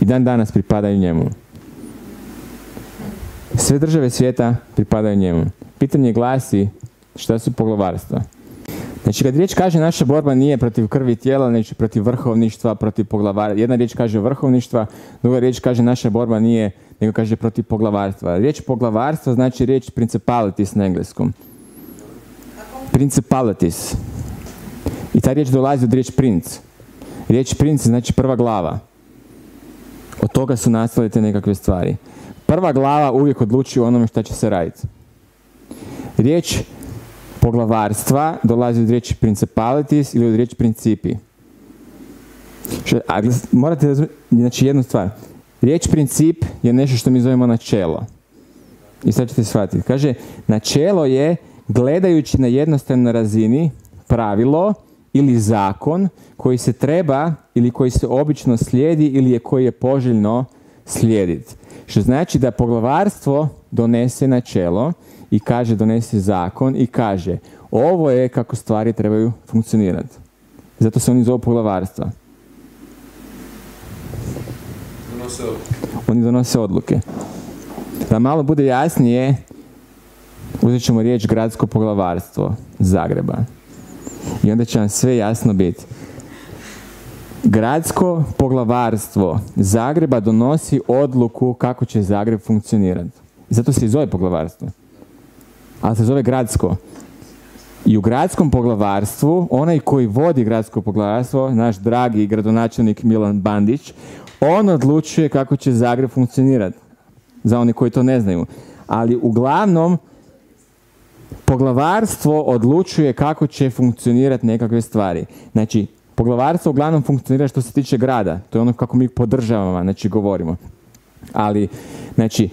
i dan danas pripadaju njemu. Sve države svijeta pripadaju njemu. Pitanje glasi šta su poglavarstva. Znači kad riječ kaže naša borba nije protiv krvi tijela, znači protiv vrhovništva, protiv poglavarstva. Jedna riječ kaže vrhovništva, druga riječ kaže naša borba nije, nego kaže protiv poglavarstva. Riječ poglavarstva znači riječ principalities na engleskom. Principalities. I ta riječ dolazi od riječ princ. Riječ princ znači prva glava. Od toga su nastale te nekakve stvari. Prva glava uvijek odlučuje o onome što će se raditi. Riječ poglavarstva dolazi od riječi principalities ili od riječi principi. a morate razumjeti, znači jednu stvar. Riječ princip je nešto što mi zovemo načelo. I sad ćete shvatiti. Kaže, načelo je gledajući na jednostavnoj razini pravilo ili zakon koji se treba ili koji se obično slijedi ili je koji je poželjno slijediti. Što znači da poglavarstvo donese načelo i kaže donese zakon i kaže ovo je kako stvari trebaju funkcionirati. Zato se oni zovu poglavarstva. Donose. Oni donose odluke. Da malo bude jasnije, uzet ćemo riječ gradsko poglavarstvo Zagreba. I onda će vam sve jasno biti. Gradsko poglavarstvo Zagreba donosi odluku kako će Zagreb funkcionirati. I zato se i zove poglavarstvo. Ali se zove gradsko. I u gradskom poglavarstvu, onaj koji vodi gradsko poglavarstvo, naš dragi gradonačelnik Milan Bandić, on odlučuje kako će Zagreb funkcionirati. Za one koji to ne znaju. Ali uglavnom, poglavarstvo odlučuje kako će funkcionirati nekakve stvari. Znači, poglavarstvo uglavnom funkcionira što se tiče grada. To je ono kako mi podržavamo, znači govorimo. Ali, znači,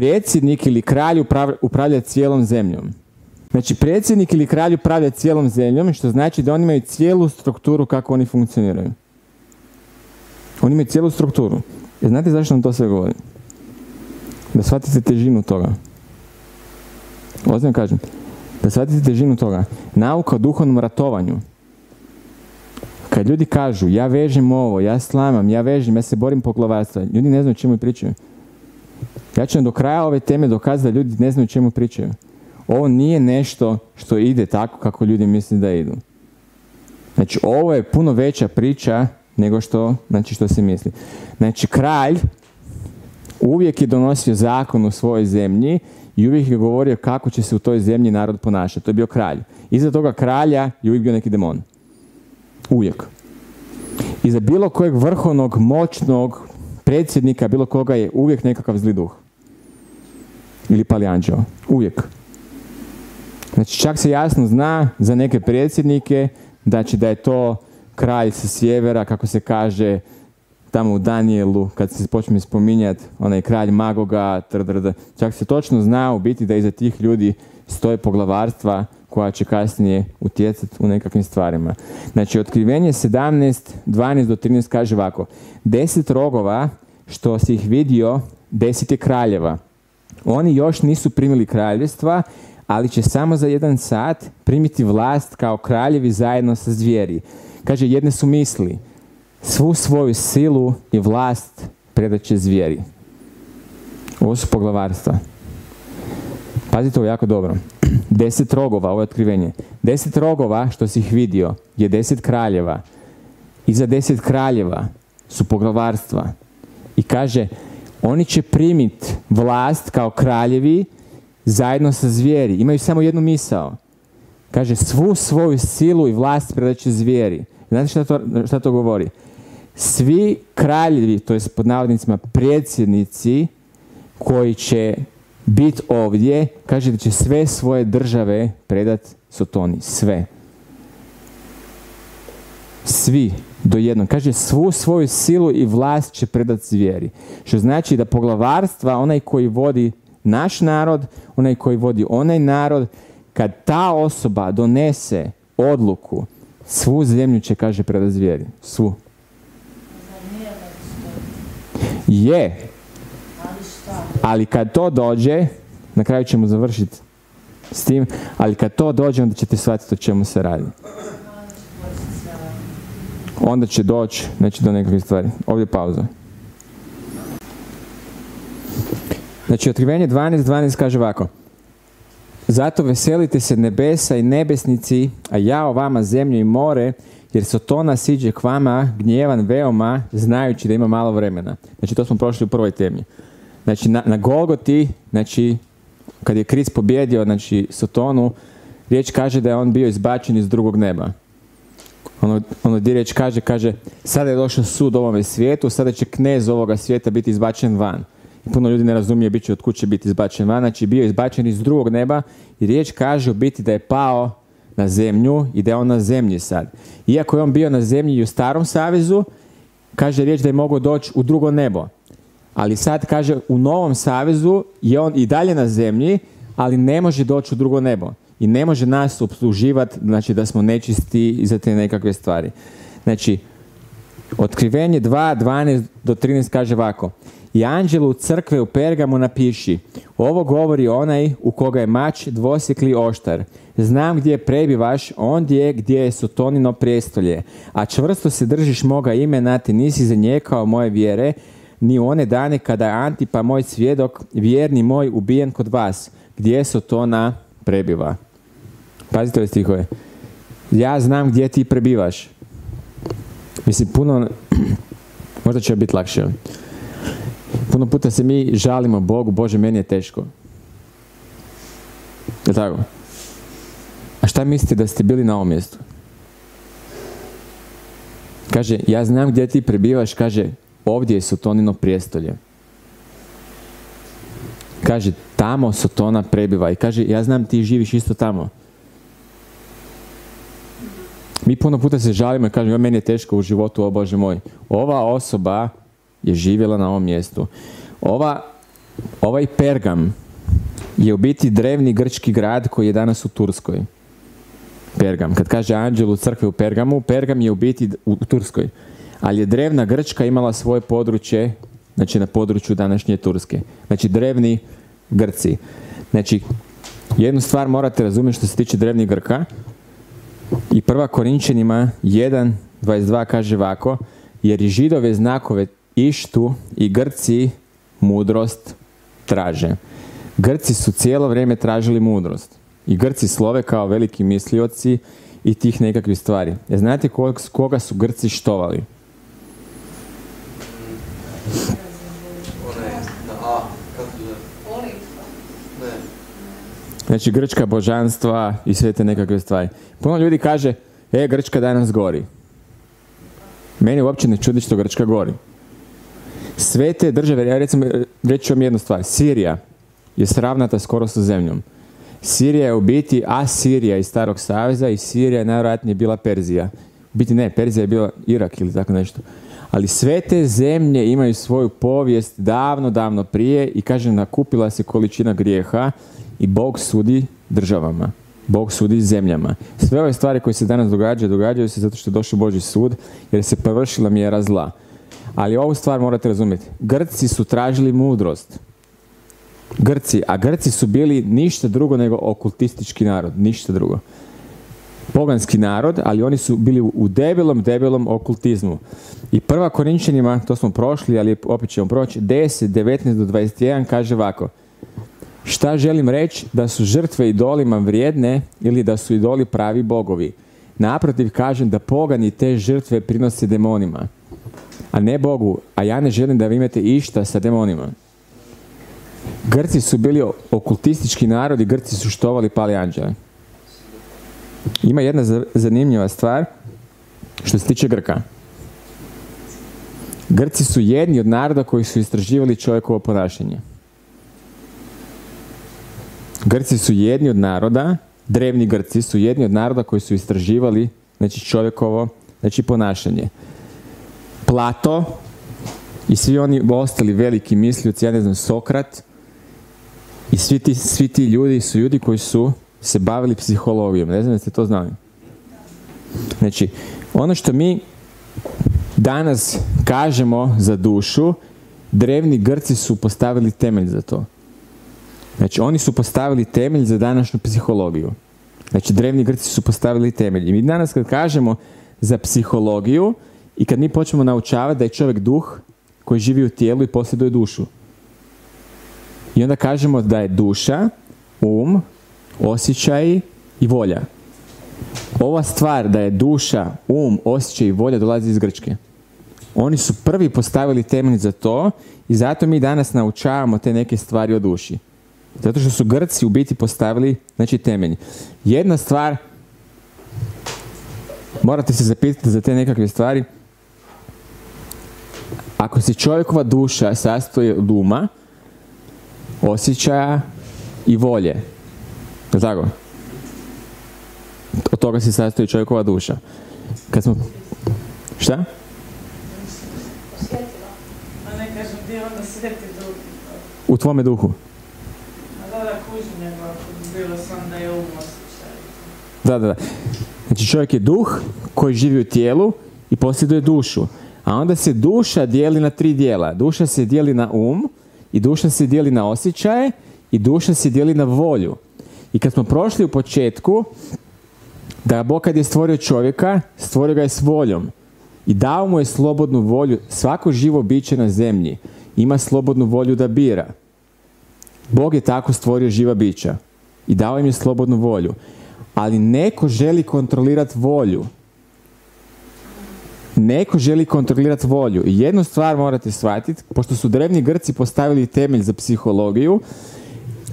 predsjednik ili kralj upravlja cijelom zemljom. Znači, predsjednik ili kralj upravlja cijelom zemljom, što znači da oni imaju cijelu strukturu kako oni funkcioniraju. Oni imaju cijelu strukturu. I znate zašto vam to sve govorim? Da shvatite težinu toga. Ozbiljno kažem. Da shvatite težinu toga. Nauka o duhovnom ratovanju. Kad ljudi kažu, ja vežem ovo, ja slamam, ja vežem, ja se borim po glavarstva, ljudi ne znaju čemu pričaju. Ja ću do kraja ove teme dokazati da ljudi ne znaju čemu pričaju. Ovo nije nešto što ide tako kako ljudi misle da idu. Znači, ovo je puno veća priča nego što, znači, što se misli. Znači, kralj uvijek je donosio zakon u svojoj zemlji i uvijek je govorio kako će se u toj zemlji narod ponašati. To je bio kralj. Iza toga kralja je uvijek bio neki demon. Uvijek. Iza bilo kojeg vrhovnog, moćnog predsjednika, bilo koga je uvijek nekakav zli duh. Ili pali. Uvijek. Znači čak se jasno zna za neke predsjednike znači da je to kralj sa sjevera, kako se kaže tamo u Danielu, kad se počne spominjati onaj kralj Magoga, trdrd, čak se točno zna u biti da iza tih ljudi stoje poglavarstva koja će kasnije utjecati u nekakvim stvarima. Znači, otkrivenje 17, 12 do 13 kaže ovako. Deset rogova što si ih vidio, deset je kraljeva. Oni još nisu primili kraljevstva, ali će samo za jedan sat primiti vlast kao kraljevi zajedno sa zvijeri. Kaže, jedne su misli, svu svoju silu i vlast predat će zvijeri. Ovo su poglavarstva. Pazite ovo jako dobro. Deset rogova, ovo je otkrivenje. Deset rogova, što si ih vidio, je deset kraljeva. I za deset kraljeva su poglavarstva. I kaže, oni će primiti vlast kao kraljevi zajedno sa zvijeri. Imaju samo jednu misao. Kaže, svu svoju silu i vlast predaće zvijeri. Znate šta to, šta to govori? Svi kraljevi, to je pod navodnicima predsjednici, koji će biti ovdje, kaže da će sve svoje države predat Sotoni. Sve. Svi do jednog. Kaže, svu svoju silu i vlast će predat zvijeri. Što znači da poglavarstva, onaj koji vodi naš narod, onaj koji vodi onaj narod, kad ta osoba donese odluku, svu zemlju će, kaže, predat zvijeri. Svu. Je. Ali kad to dođe, na kraju ćemo završiti s tim, ali kad to dođe, onda ćete shvatiti o čemu se radi. Onda će doći, neće do nekakve stvari. Ovdje pauza. Znači, otkrivenje 12.12 12 kaže ovako. Zato veselite se nebesa i nebesnici, a ja o vama zemlju i more, jer Sotona siđe k vama gnjevan veoma, znajući da ima malo vremena. Znači, to smo prošli u prvoj temi. Znači, na, na Golgoti, znači, kad je Krist pobjedio, znači, Sotonu, riječ kaže da je on bio izbačen iz drugog neba. Ono, ono gdje riječ kaže, kaže, sada je došao sud ovome svijetu, sada će knez ovoga svijeta biti izbačen van. I puno ljudi ne razumije bit će od kuće biti izbačen van, znači bio izbačen iz drugog neba i riječ kaže u biti da je pao na zemlju i da je on na zemlji sad. Iako je on bio na zemlji i u starom savezu, kaže riječ da je mogao doći u drugo nebo. Ali sad kaže u novom savezu je on i dalje na zemlji, ali ne može doći u drugo nebo. I ne može nas obsluživati, znači da smo nečisti i za te nekakve stvari. Znači, otkrivenje 2, 12 do 13 kaže ovako. I anđelu crkve u Pergamu napiši, ovo govori onaj u koga je mač dvosjekli oštar. Znam gdje prebivaš, ondje gdje je sotonino prijestolje, a čvrsto se držiš moga imena, te nisi zanijekao moje vjere, ni u one dane kada je Antipa moj svjedok, vjerni moj, ubijen kod vas, gdje Sotona prebiva. Pazite ove stihove. Ja znam gdje ti prebivaš. Mislim, puno, možda će biti lakše. Puno puta se mi žalimo Bogu, Bože, meni je teško. Je tako? A šta mislite da ste bili na ovom mjestu? Kaže, ja znam gdje ti prebivaš, kaže, ovdje je Sotonino prijestolje. Kaže, tamo Sotona prebiva i kaže, ja znam ti živiš isto tamo. Mi puno puta se žalimo i kažemo, meni je teško u životu, o Bože moj. Ova osoba je živjela na ovom mjestu. Ova, ovaj Pergam je u biti drevni grčki grad koji je danas u Turskoj. Pergam. Kad kaže anđel u crkvi u Pergamu, Pergam je u biti u Turskoj. Ali je drevna Grčka imala svoje područje, znači na području današnje Turske. Znači drevni Grci. Znači, jednu stvar morate razumjeti što se tiče drevnih Grka. I prva Korinčanima 1.22 kaže ovako, jer i židove znakove ištu i Grci mudrost traže. Grci su cijelo vrijeme tražili mudrost. I Grci slove kao veliki mislioci i tih nekakvih stvari. E, znate koga su Grci štovali? Znači grčka božanstva i sve te nekakve stvari. Puno ljudi kaže, e, Grčka danas gori. Meni uopće ne čudi što Grčka gori. Sve te države, ja recimo reći vam jednu stvar, Sirija je sravnata skoro sa zemljom. Sirija je u biti Asirija iz Starog Saveza i Sirija je najvjerojatnije bila Perzija. U biti ne, Perzija je bila Irak ili tako nešto. Ali sve te zemlje imaju svoju povijest davno, davno prije i kaže nakupila se količina grijeha i Bog sudi državama. Bog sudi zemljama. Sve ove stvari koje se danas događaju, događaju se zato što je došao Boži sud jer se površila mjera zla. Ali ovu stvar morate razumjeti. Grci su tražili mudrost. Grci, a Grci su bili ništa drugo nego okultistički narod, ništa drugo. Poganski narod, ali oni su bili u debelom, debelom okultizmu. I prva Korinčanima, to smo prošli, ali opet ćemo proći, 10, 19 do 21 kaže ovako. Šta želim reći? Da su žrtve idolima vrijedne ili da su idoli pravi bogovi. Naprotiv kažem da pogani te žrtve prinose demonima, a ne Bogu, a ja ne želim da vi imate išta sa demonima. Grci su bili okultistički narod i Grci su štovali pali anđele. Ima jedna zanimljiva stvar što se tiče Grka. Grci su jedni od naroda koji su istraživali čovjekovo ponašanje. Grci su jedni od naroda, drevni Grci su jedni od naroda koji su istraživali znači čovjekovo znači ponašanje. Plato i svi oni ostali veliki mislioci, ja ne znam, Sokrat i svi ti, svi ti ljudi su ljudi koji su se bavili psihologijom. Ne znam da ste to znali. Znači, ono što mi danas kažemo za dušu, drevni Grci su postavili temelj za to. Znači, oni su postavili temelj za današnju psihologiju. Znači, drevni Grci su postavili temelj. I mi danas kad kažemo za psihologiju i kad mi počnemo naučavati da je čovjek duh koji živi u tijelu i posjeduje dušu. I onda kažemo da je duša, um, osjećaj i volja. Ova stvar da je duša, um, osjećaj i volja dolazi iz Grčke. Oni su prvi postavili temelj za to i zato mi danas naučavamo te neke stvari o duši. Zato što su Grci u biti postavili znači, temelj. Jedna stvar, morate se zapitati za te nekakve stvari, ako se čovjekova duša sastoji od uma, osjećaja i volje, je tako? Od toga se sastoji čovjekova duša. Kad smo... Šta? U tvome duhu. Da, da, da. Znači čovjek je duh koji živi u tijelu i posjeduje dušu. A onda se duša dijeli na tri dijela. Duša se dijeli na um, i duša se dijeli na osjećaje, i duša se dijeli na volju. I kad smo prošli u početku, da Bog kad je stvorio čovjeka, stvorio ga je s voljom. I dao mu je slobodnu volju. Svako živo biće na zemlji ima slobodnu volju da bira. Bog je tako stvorio živa bića. I dao im je slobodnu volju. Ali neko želi kontrolirati volju. Neko želi kontrolirati volju. I jednu stvar morate shvatiti, pošto su drevni Grci postavili temelj za psihologiju,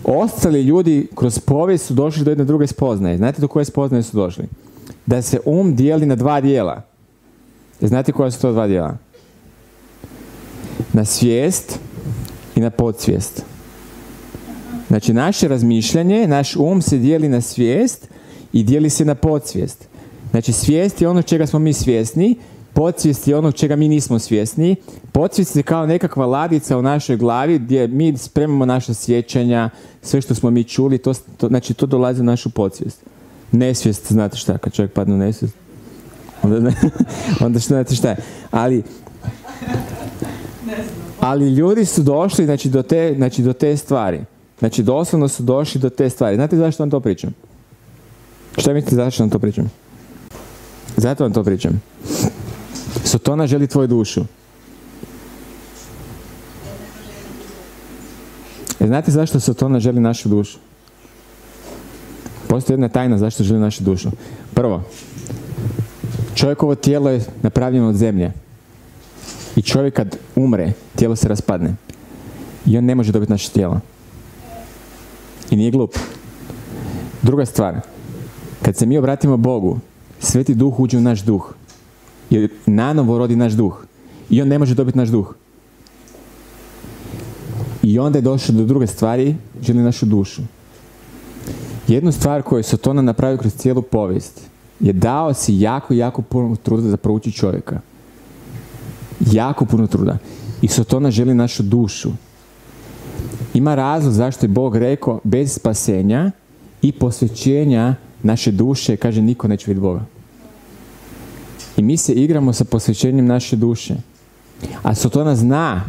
ostali ljudi kroz povijest su došli do jedne druge spoznaje. Znate do koje spoznaje su došli? Da se um dijeli na dva dijela. Znate koja su to dva dijela? Na svijest i na podsvijest. Znači, naše razmišljanje, naš um se dijeli na svijest i dijeli se na podsvijest. Znači, svijest je ono čega smo mi svjesni, podsvijest je ono čega mi nismo svjesni. Podsvijest je kao nekakva ladica u našoj glavi gdje mi spremamo naša sjećanja, sve što smo mi čuli, to, znači to dolazi u našu podsvijest. Nesvijest, znate šta, kad čovjek padne u nesvijest, onda, onda što znate šta je. Ali, ali ljudi su došli znači, do, te, znači, do te stvari. Znači doslovno su došli do te stvari. Znate zašto vam to pričam? Šta mislite zašto vam to pričam? Zato vam to pričam. Sotona želi tvoju dušu. E, znate zašto Sotona želi našu dušu? Postoji jedna tajna zašto želi našu dušu. Prvo, čovjekovo tijelo je napravljeno od zemlje. I čovjek kad umre, tijelo se raspadne. I on ne može dobiti naše tijelo. I nije glup. Druga stvar, kad se mi obratimo Bogu, Sveti duh uđe u naš duh. Jer nanovo rodi naš duh. I on ne može dobiti naš duh. I onda je došao do druge stvari, želi našu dušu. Jednu stvar koju je Sotona napravio kroz cijelu povijest je dao si jako, jako puno truda da prouči čovjeka. Jako puno truda. I Sotona želi našu dušu. Ima razlog zašto je Bog rekao bez spasenja i posvećenja naše duše, kaže niko neće vidjeti Boga. I mi se igramo sa posvećenjem naše duše. A Sotona zna,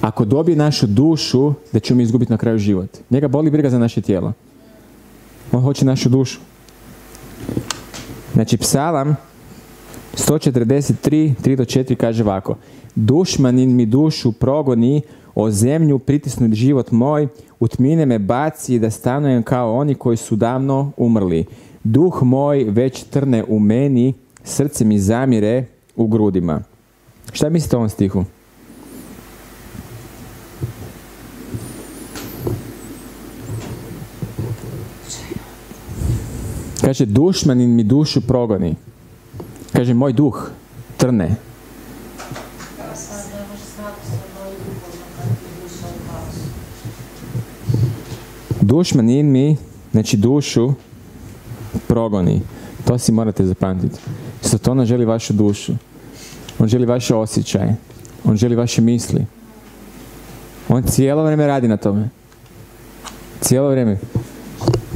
ako dobije našu dušu, da ćemo izgubiti na kraju život. Njega boli briga za naše tijelo. On hoće našu dušu. Znači, psalam 143, 3 do 4 kaže ovako. Dušmanin mi dušu progoni, o zemlju pritisnut život moj, u tmine me baci da stanujem kao oni koji su davno umrli. Duh moj već trne u meni, srce mi zamire u grudima. Šta mislite o ovom stihu? Kaže, dušmanin mi dušu progoni. Kaže, moj duh trne. Dušmanin mi, znači dušu, progoni. To si morate zapamtiti. Satona želi vašu dušu. On želi vaše osjećaje. On želi vaše misli. On cijelo vrijeme radi na tome. Cijelo vrijeme.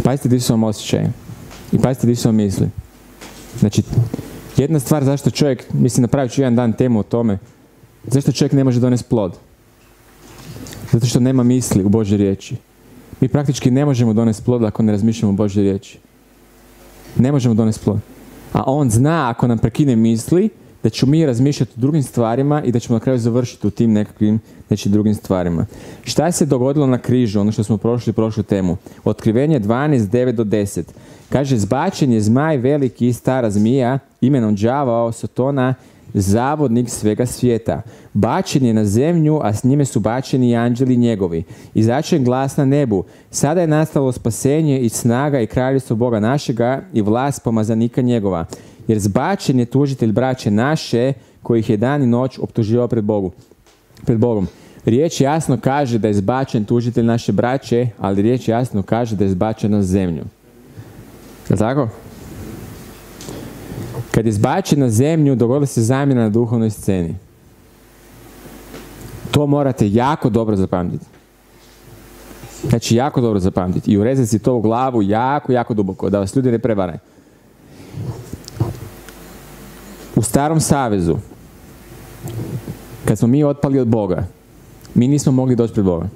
Pazite gdje su vam osjećaje. I pazite gdje su vam misli. Znači, jedna stvar zašto čovjek, mislim napravit ću jedan dan temu o tome, zašto čovjek ne može donesti plod. Zato što nema misli u Božoj riječi. Mi praktički ne možemo donesti plod ako ne razmišljamo o Božoj riječi. Ne možemo donesti plod. A on zna ako nam prekine misli, da ćemo mi razmišljati o drugim stvarima i da ćemo na kraju završiti u tim nekakvim znači, drugim stvarima. Šta je se dogodilo na križu, ono što smo prošli prošlu temu? Otkrivenje 12, 9 do 10. Kaže, zbačen je zmaj veliki i stara zmija, imenom đavao Sotona, zavodnik svega svijeta. Bačen je na zemlju, a s njime su bačeni i anđeli njegovi. Izačen glas na nebu. Sada je nastalo spasenje i snaga i kraljevstvo Boga našega i vlast pomazanika njegova. Jer zbačen je tužitelj braće naše, kojih je dan i noć optuživao pred, Bogu, pred Bogom. Riječ jasno kaže da je zbačen tužitelj naše braće, ali riječ jasno kaže da je zbačen na zemlju. Je tako? Kad je zbačen na zemlju, dogodila se zamjena na duhovnoj sceni. To morate jako dobro zapamtiti. Znači, jako dobro zapamtiti. I urezati si to u glavu jako, jako duboko, da vas ljudi ne prevaraju. U starom savezu, kad smo mi otpali od Boga, mi nismo mogli doći pred Boga.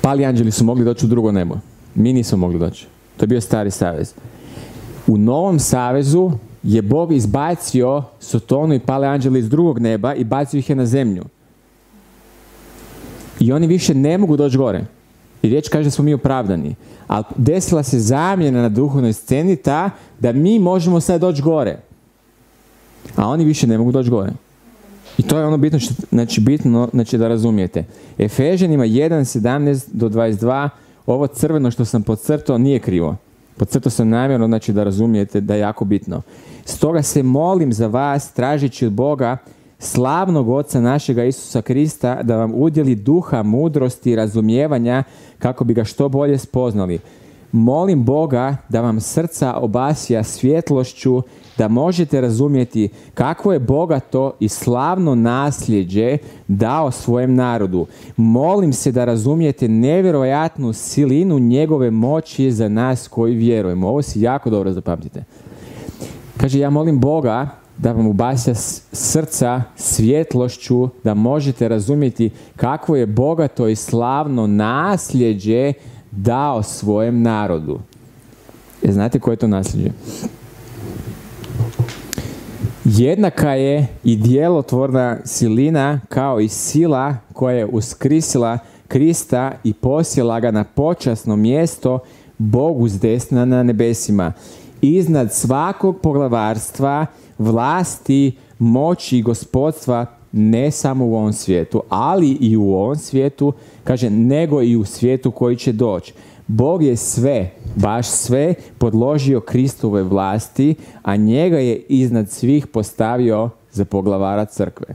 Pali anđeli su mogli doći u drugo nebo. Mi nismo mogli doći. To je bio stari savez. U novom savezu je Bog izbacio Sotonu i pale anđeli iz drugog neba i bacio ih je na zemlju. I oni više ne mogu doći gore. I riječ kaže da smo mi opravdani. Ali desila se zamjena na duhovnoj sceni ta da mi možemo sad doći gore. A oni više ne mogu doći gore. I to je ono bitno, što, znači bitno znači da razumijete. Efežanima 1, 17 do 22, ovo crveno što sam podcrtao nije krivo. Podcrtao sam namjerno, znači da razumijete da je jako bitno. Stoga se molim za vas, tražići od Boga, slavnog Oca našega Isusa Krista, da vam udjeli duha, mudrosti i razumijevanja kako bi ga što bolje spoznali. Molim Boga da vam srca obasja svjetlošću, da možete razumjeti kako je bogato i slavno nasljeđe dao svojem narodu. Molim se da razumijete nevjerojatnu silinu njegove moći za nas koji vjerujemo. Ovo si jako dobro zapamtite. Kaže, ja molim Boga da vam ubasja srca svjetlošću, da možete razumjeti kako je bogato i slavno nasljeđe dao svojem narodu. E, znate koje je to nasljeđe? Jednaka je i djelotvorna silina kao i sila koja je uskrisila Krista i posjela ga na počasno mjesto Bogu s desna na nebesima. Iznad svakog poglavarstva, vlasti, moći i gospodstva ne samo u ovom svijetu, ali i u ovom svijetu, kaže, nego i u svijetu koji će doći. Bog je sve, baš sve, podložio Kristove vlasti, a njega je iznad svih postavio za poglavara crkve.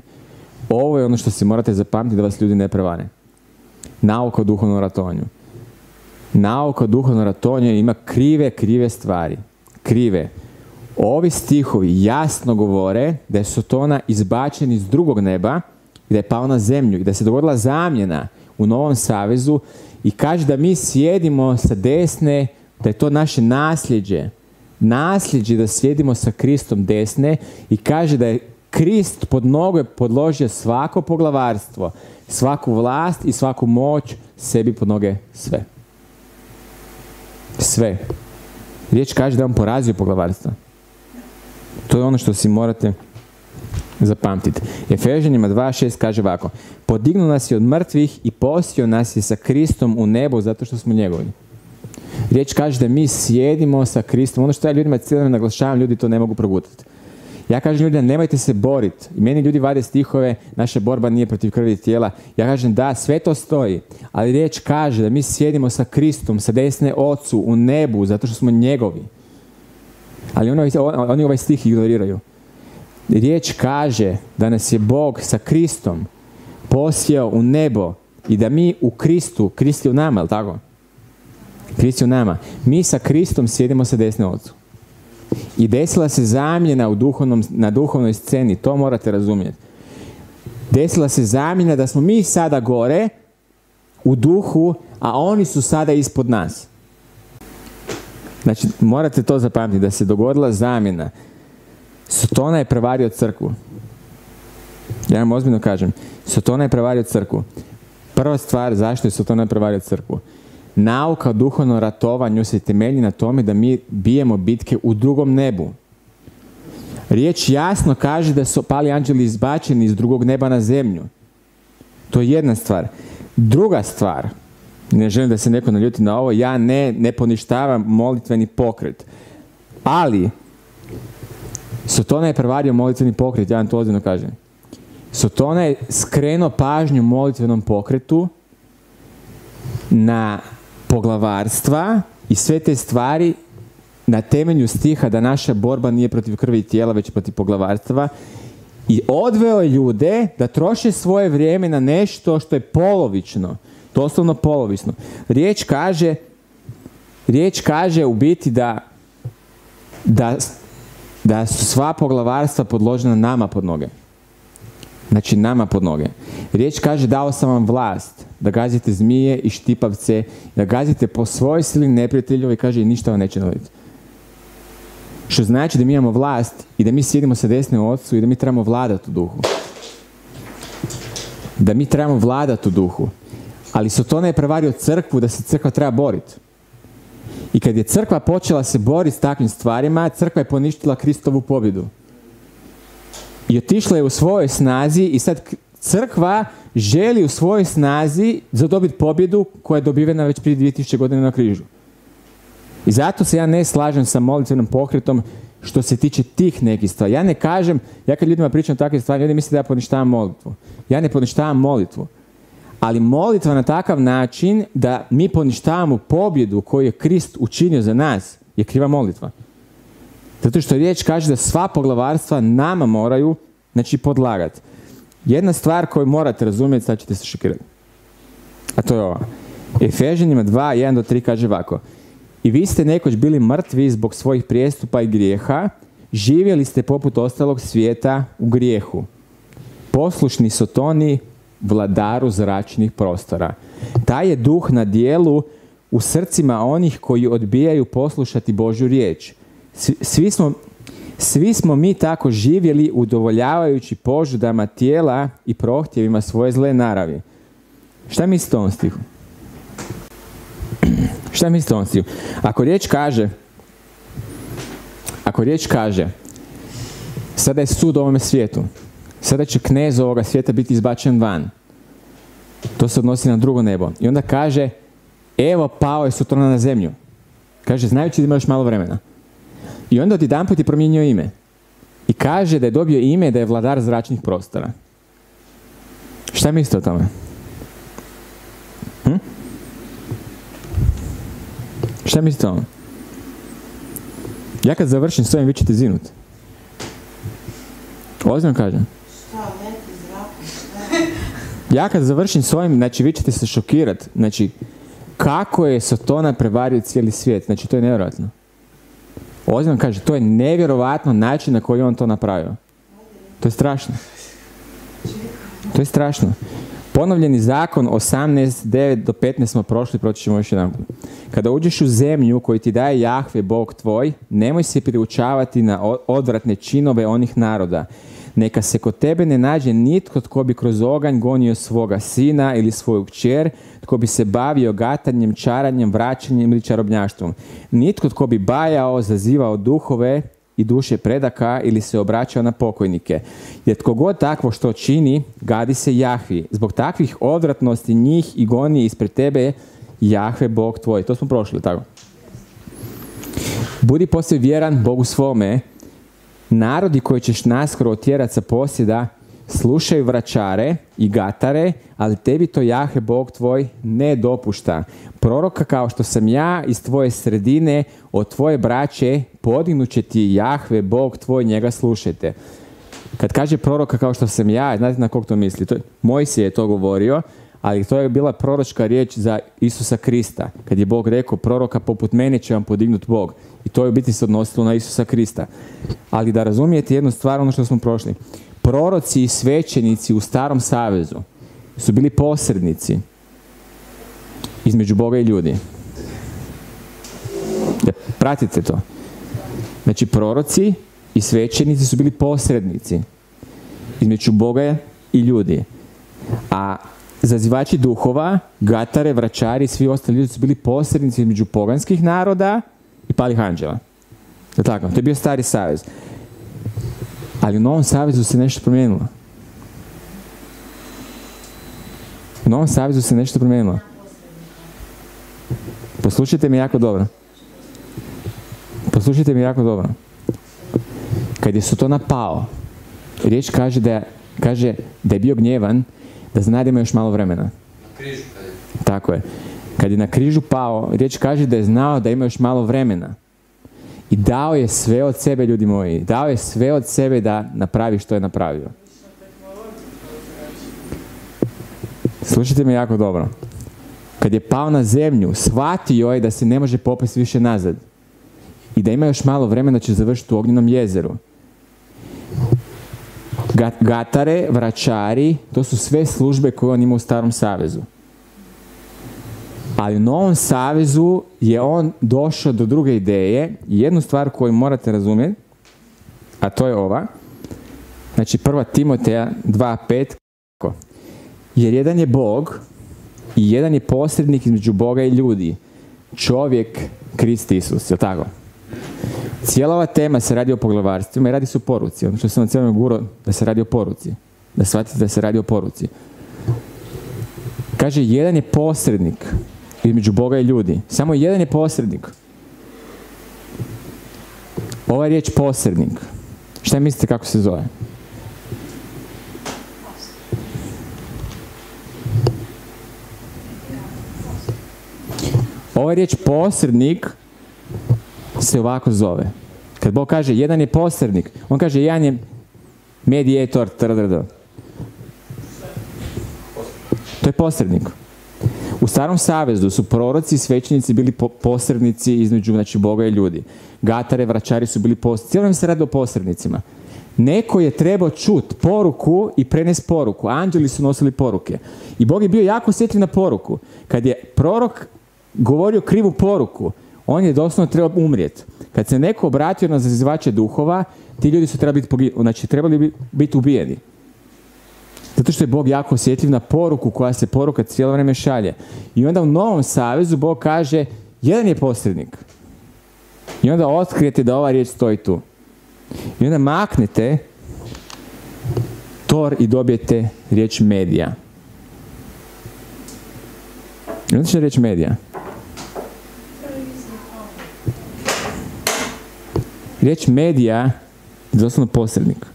Ovo je ono što si morate zapamtiti da vas ljudi ne prevane. Nauka o duhovnom ratonju. Nauka o duhovnom ratonju ima krive, krive stvari. Krive. Ovi stihovi jasno govore da je Sotona izbačen iz drugog neba da je pao na zemlju i da se dogodila zamjena u Novom Savezu i kaže da mi sjedimo sa desne, da je to naše nasljeđe. Nasljeđe da sjedimo sa Kristom desne i kaže da je Krist pod noge podložio svako poglavarstvo, svaku vlast i svaku moć sebi pod noge sve. Sve. Riječ kaže da je on porazio poglavarstva. To je ono što si morate zapamtiti. Efežanima 2.6 kaže ovako. Podignuo nas je od mrtvih i posio nas je sa Kristom u nebo zato što smo njegovi. Riječ kaže da mi sjedimo sa Kristom. Ono što ja ljudima cijelo naglašavam, ljudi to ne mogu progutati. Ja kažem ljudima, nemojte se boriti. I meni ljudi vade stihove, naša borba nije protiv krvi tijela. Ja kažem, da, sve to stoji. Ali riječ kaže da mi sjedimo sa Kristom, sa desne ocu, u nebu, zato što smo njegovi. Ali oni, oni ovaj stih ignoriraju. Riječ kaže da nas je Bog sa Kristom posjeo u nebo i da mi u Kristu, Krist u nama, jel tako? Krist u nama. Mi sa Kristom sjedimo sa desne ocu. I desila se zamjena u duhovnom, na duhovnoj sceni, to morate razumjeti. Desila se zamjena da smo mi sada gore u duhu, a oni su sada ispod nas. Znači, morate to zapamtiti, da se dogodila zamjena. Sotona je prevario crkvu. Ja vam ozbiljno kažem. Sotona je prevario crkvu. Prva stvar, zašto je Sotona prevario crkvu? Nauka o duhovnom ratovanju se temelji na tome da mi bijemo bitke u drugom nebu. Riječ jasno kaže da su pali anđeli izbačeni iz drugog neba na zemlju. To je jedna stvar. Druga stvar, ne želim da se neko naljuti na ovo, ja ne, ne poništavam molitveni pokret. Ali, Sotona je prevario molitveni pokret, ja vam to ozbiljno kažem. Sotona je skrenuo pažnju molitvenom pokretu na poglavarstva i sve te stvari na temelju stiha da naša borba nije protiv krvi i tijela, već protiv poglavarstva i odveo ljude da troše svoje vrijeme na nešto što je polovično, doslovno polovično. Riječ kaže, riječ kaže u biti da, da, da su sva poglavarstva podložena nama pod noge. Znači nama pod noge. Riječ kaže dao sam vam vlast da gazite zmije i štipavce, da gazite po svojoj sili neprijateljova i kaže ništa vam neće naliti. Što znači da mi imamo vlast i da mi sjedimo sa desne ocu i da mi trebamo vladati u duhu. Da mi trebamo vladati u duhu. Ali Sotona je prevario crkvu da se crkva treba boriti. I kad je crkva počela se boriti s takvim stvarima, crkva je poništila Kristovu pobjedu. I otišla je u svojoj snazi i sad crkva želi u svojoj snazi zadobiti pobjedu koja je dobivena već prije 2000 godina na križu. I zato se ja ne slažem sa molitvenom pokretom što se tiče tih nekih stvari. Ja ne kažem, ja kad ljudima pričam takve stvari, ljudi misle da ja poništavam molitvu. Ja ne poništavam molitvu. Ali molitva na takav način da mi poništavamo pobjedu koju je Krist učinio za nas je kriva molitva. Zato što riječ kaže da sva poglavarstva nama moraju znači podlagati. Jedna stvar koju morate razumjeti, sad ćete se šokirati. A to je ova. Efežanima 2, 1 do 3 kaže ovako. I vi ste nekoć bili mrtvi zbog svojih prijestupa i grijeha, živjeli ste poput ostalog svijeta u grijehu. Poslušni sotoni vladaru zračnih prostora. Taj je duh na dijelu u srcima onih koji odbijaju poslušati Božju riječ. Svi smo, svi smo mi tako živjeli udovoljavajući požudama tijela i prohtjevima svoje zle naravi. Šta o ovom stihu? Šta o ovom stihu? Ako riječ kaže ako riječ kaže sada je sud ovome svijetu sada će knez ovoga svijeta biti izbačen van to se odnosi na drugo nebo i onda kaže evo pao je sutrona na zemlju kaže znajući da ima još malo vremena i onda jedan put je promijenio ime. I kaže da je dobio ime da je vladar zračnih prostora. Šta mislite o tome? Hm? Šta mislite o tome? Ja kad završim s ovim, vi ćete zinut. Ozbiljno kažem. Ja kad završim s ovim, znači vi ćete se šokirat. Znači, kako je Sotona prevario cijeli svijet. Znači, to je nevjerojatno. Ozbiljno kaže, to je nevjerovatno način na koji on to napravio. To je strašno. To je strašno. Ponovljeni zakon 18, 9 do 15 smo prošli, proći ćemo još jedan Kada uđeš u zemlju koju ti daje Jahve, Bog tvoj, nemoj se priučavati na odvratne činove onih naroda, Neka se kod tebe ne nađe nitko tko bi kroz oganj gonio svoga sina ili svoju kćer, tko bi se bavio gatanjem, čaranjem, vraćanjem ili čarobnjaštvom. Nitko tko bi bajao, zazivao duhove i duše predaka ili se obraćao na pokojnike. Jer tko god takvo što čini, gadi se Jahvi. Zbog takvih odvratnosti njih i goni ispred tebe Jahve Bog tvoj. To smo prošli, tako? Budi poslije vjeran Bogu svome. Narodi koji ćeš naskoro otjerati sa posjeda, slušaju vračare i gatare, ali tebi to Jahe Bog tvoj ne dopušta. Proroka kao što sam ja iz tvoje sredine, od tvoje braće, podignut će ti Jahve Bog tvoj, njega slušajte. Kad kaže proroka kao što sam ja, znate na kog to misli? To, Mojsije je to govorio, ali to je bila proročka riječ za Isusa Krista. Kad je Bog rekao, proroka poput mene će vam podignuti Bog. I to je u biti se odnosilo na Isusa Krista. Ali da razumijete jednu stvar, ono što smo prošli. Proroci i svećenici u starom savezu su bili posrednici između Boga i ljudi. Pratite to. Znači, proroci i svećenici su bili posrednici između Boga i ljudi. A zazivači duhova, gatare, vraćari i svi ostali ljudi su bili posrednici između poganskih naroda i palih anđela. To, tako, to je bio stari savez. Ali u Novom savezu se nešto promijenilo. U Novom savezu se nešto promijenilo. Poslušajte mi jako dobro. Poslušajte mi jako dobro. Kad je Sotona pao, riječ kaže da, kaže da je bio gnjevan, da zna da ima još malo vremena. Na križu. Tako je. Kad je na križu pao, riječ kaže da je znao da ima još malo vremena. I dao je sve od sebe, ljudi moji. Dao je sve od sebe da napravi što je napravio. Slušajte me jako dobro. Kad je pao na zemlju, shvatio je da se ne može popesti više nazad. I da ima još malo vremena da će završiti u ognjenom jezeru. Ga- Gatare, vračari, to su sve službe koje on ima u starom savezu. Ali u Novom savezu je on došao do druge ideje. i Jednu stvar koju morate razumjeti, a to je ova. Znači prva Timoteja 2.5. kako? Jer jedan je Bog i jedan je posrednik između Boga i ljudi. Čovjek, Krist Isus, je tako? Cijela ova tema se radi o poglavarstvima i radi se o poruci. Ono što sam vam cijelo guro da se radi o poruci. Da shvatite da se radi o poruci. Kaže, jedan je posrednik između Boga i ljudi. Samo jedan je posrednik. Ova riječ posrednik. Šta mislite kako se zove? Ova riječ posrednik se ovako zove. Kad Bog kaže jedan je posrednik, on kaže jedan je medijator. To je posrednik. U starom savezu su proroci i svećenici bili po- posrednici između znači, Boga i ljudi. Gatare, vraćari su bili posrednici. Cijelo se radi o posrednicima. Neko je trebao čut poruku i prenes poruku. Anđeli su nosili poruke. I Bog je bio jako osjetljiv na poruku. Kad je prorok govorio krivu poruku, on je doslovno trebao umrijeti. Kad se neko obratio na zazivače duhova, ti ljudi su trebali biti, znači, trebali bi- biti ubijeni. Zato što je Bog jako osjetljiv na poruku koja se poruka cijelo vrijeme šalje. I onda u Novom Savezu Bog kaže, jedan je posrednik. I onda otkrijete da ova riječ stoji tu. I onda maknete tor i dobijete riječ medija. I onda je riječ medija? Riječ medija je doslovno posrednik.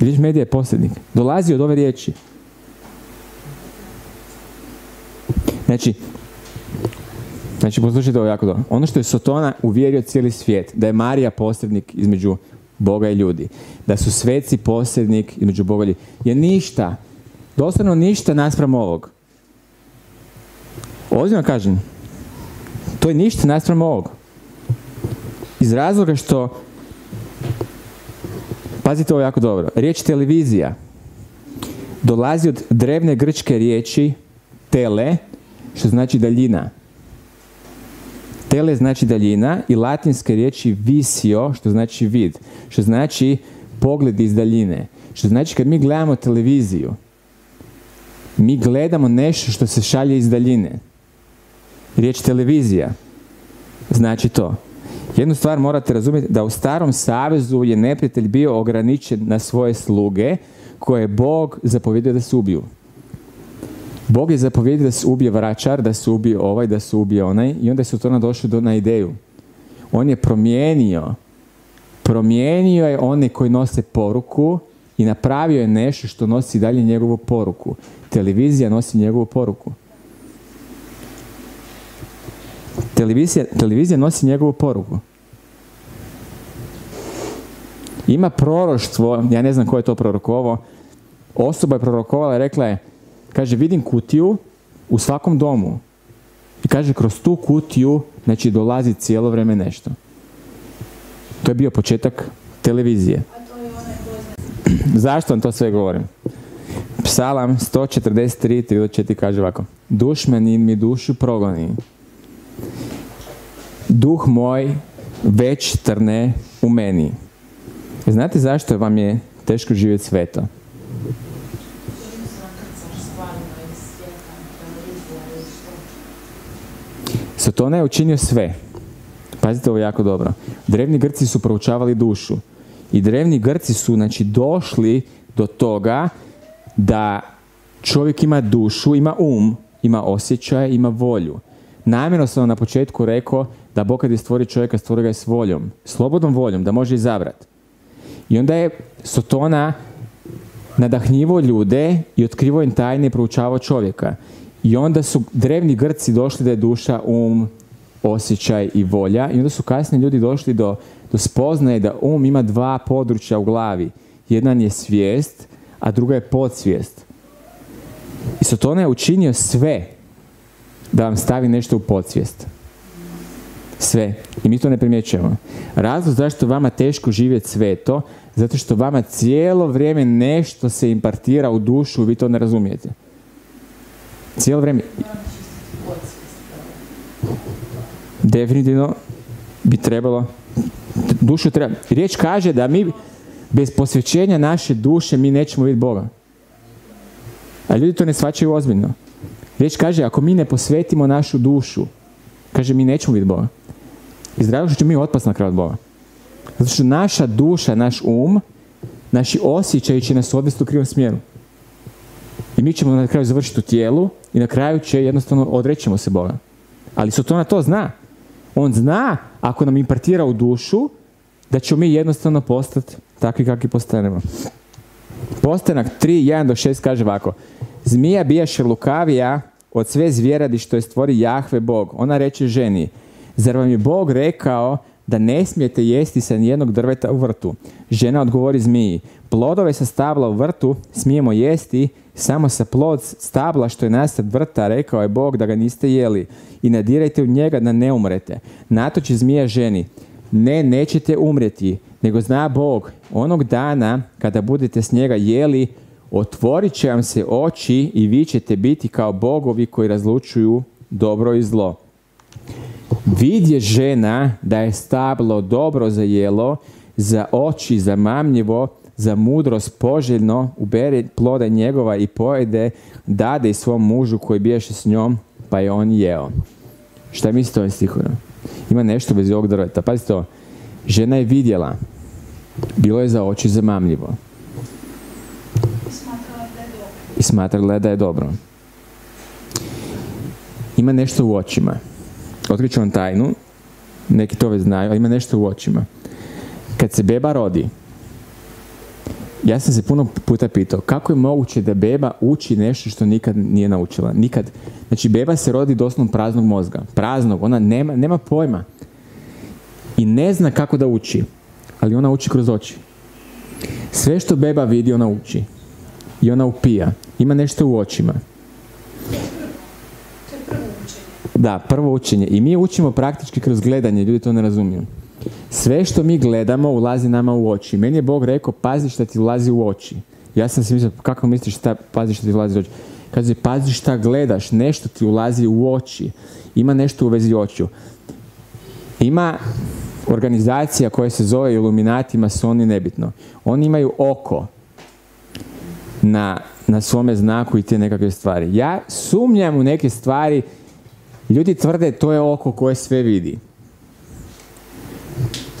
Riječ medija je posrednik. Dolazi od ove riječi. Znači, znači poslušajte ovo jako dobro. Ono što je Sotona uvjerio cijeli svijet, da je Marija posrednik između Boga i ljudi, da su sveci posrednik između Boga i ljudi, je ništa, doslovno ništa naspram ovog. Ozbiljno kažem, to je ništa naspram ovog. Iz razloga što Pazite ovo jako dobro. Riječ televizija dolazi od drevne grčke riječi tele, što znači daljina. Tele znači daljina i latinske riječi visio, što znači vid, što znači pogled iz daljine. Što znači kad mi gledamo televiziju, mi gledamo nešto što se šalje iz daljine. Riječ televizija znači to. Jednu stvar morate razumjeti da u starom savezu je neprijatelj bio ograničen na svoje sluge koje je Bog zapovjedio da se ubiju. Bog je zapovjedio da se ubije vraćar, da se ubije ovaj, da se ubije onaj i onda su to došli do na ideju. On je promijenio promijenio je one koji nose poruku i napravio je nešto što nosi dalje njegovu poruku. Televizija nosi njegovu poruku. Televizija, televizija nosi njegovu poruku. Ima proroštvo, ja ne znam ko je to prorokovo, osoba je prorokovala i rekla je, kaže, vidim kutiju u svakom domu. I kaže, kroz tu kutiju, znači, dolazi cijelo vrijeme nešto. To je bio početak televizije. Zašto vam to sve govorim? Psalam 143, 3 kaže ovako. Dušmanin mi dušu progoni. Duh moj već trne u meni. Znate zašto vam je teško živjeti sveto? Satona je učinio sve. Pazite ovo jako dobro. Drevni Grci su proučavali dušu. I drevni Grci su znači, došli do toga da čovjek ima dušu, ima um, ima osjećaj, ima volju. Namjerno sam na početku rekao da Bog kad je stvori čovjeka, stvori ga s voljom. Slobodnom voljom, da može izabrati. I onda je Sotona nadahnjivo ljude i otkrivo im tajne i proučavao čovjeka. I onda su drevni Grci došli da je duša, um, osjećaj i volja i onda su kasnije ljudi došli do, do spoznaje da um ima dva područja u glavi. Jedan je svijest, a druga je podsvijest. I Sotona je učinio sve da vam stavi nešto u podsvijest. Sve. I mi to ne primjećujemo. Razlog zašto vama teško živjeti sveto, zato što vama cijelo vrijeme nešto se impartira u dušu, vi to ne razumijete. Cijelo vrijeme. Definitivno bi trebalo, dušu treba. Riječ kaže da mi bez posvećenja naše duše mi nećemo vidjeti Boga. A ljudi to ne shvaćaju ozbiljno. Riječ kaže, ako mi ne posvetimo našu dušu, kaže, mi nećemo vidjeti Boga. Iz što ćemo mi otpast na kraju od Boga. Zato što naša duša, naš um, naši osjećaji će nas odvesti u krivom smjeru. I mi ćemo na kraju završiti u tijelu i na kraju će jednostavno odrećemo se Boga. Ali na to zna. On zna, ako nam impartira u dušu, da ćemo mi jednostavno postati takvi kakvi postanemo. Postanak 3, 1 do 6 kaže ovako. Zmija bijaše lukavija od sve zvjeradi što je stvori Jahve Bog. Ona reče ženi, zar vam je Bog rekao da ne smijete jesti sa nijednog drveta u vrtu? Žena odgovori zmiji, plodove sa stabla u vrtu smijemo jesti samo sa plod stabla što je nasad vrta, rekao je Bog da ga niste jeli i nadirajte u njega da ne umrete. Natoči zmija ženi, ne, nećete umreti, nego zna Bog, onog dana kada budete s njega jeli, otvorit će vam se oči i vi ćete biti kao bogovi koji razlučuju dobro i zlo. Vidje žena da je stablo dobro za jelo, za oči, za mamljivo, za mudrost poželjno, ubere ploda njegova i pojede, dade i svom mužu koji biješe s njom, pa je on jeo. Šta mislite ovim stihom? Ima nešto bez ovog drveta. Pazite to. Žena je vidjela. Bilo je za oči zamamljivo. I smatrala da je dobro. Ima nešto u očima. Otkriću vam tajnu. Neki to već znaju, ali ima nešto u očima. Kad se beba rodi, ja sam se puno puta pitao kako je moguće da beba uči nešto što nikad nije naučila. Nikad. Znači beba se rodi doslovno praznog mozga. Praznog. Ona nema, nema pojma. I ne zna kako da uči. Ali ona uči kroz oči. Sve što beba vidi ona uči. I ona upija. Ima nešto u očima. Da, prvo učenje. I mi učimo praktički kroz gledanje. Ljudi to ne razumiju. Sve što mi gledamo ulazi nama u oči. Meni je Bog rekao, pazi šta ti ulazi u oči. Ja sam se mislio, kako misliš šta, pazi šta ti ulazi u oči? Kaže, pazi šta gledaš, nešto ti ulazi u oči. Ima nešto u vezi očiju. Ima organizacija koja se zove Illuminati, masoni, nebitno. Oni imaju oko na, na svome znaku i te nekakve stvari. Ja sumnjam u neke stvari, ljudi tvrde to je oko koje sve vidi.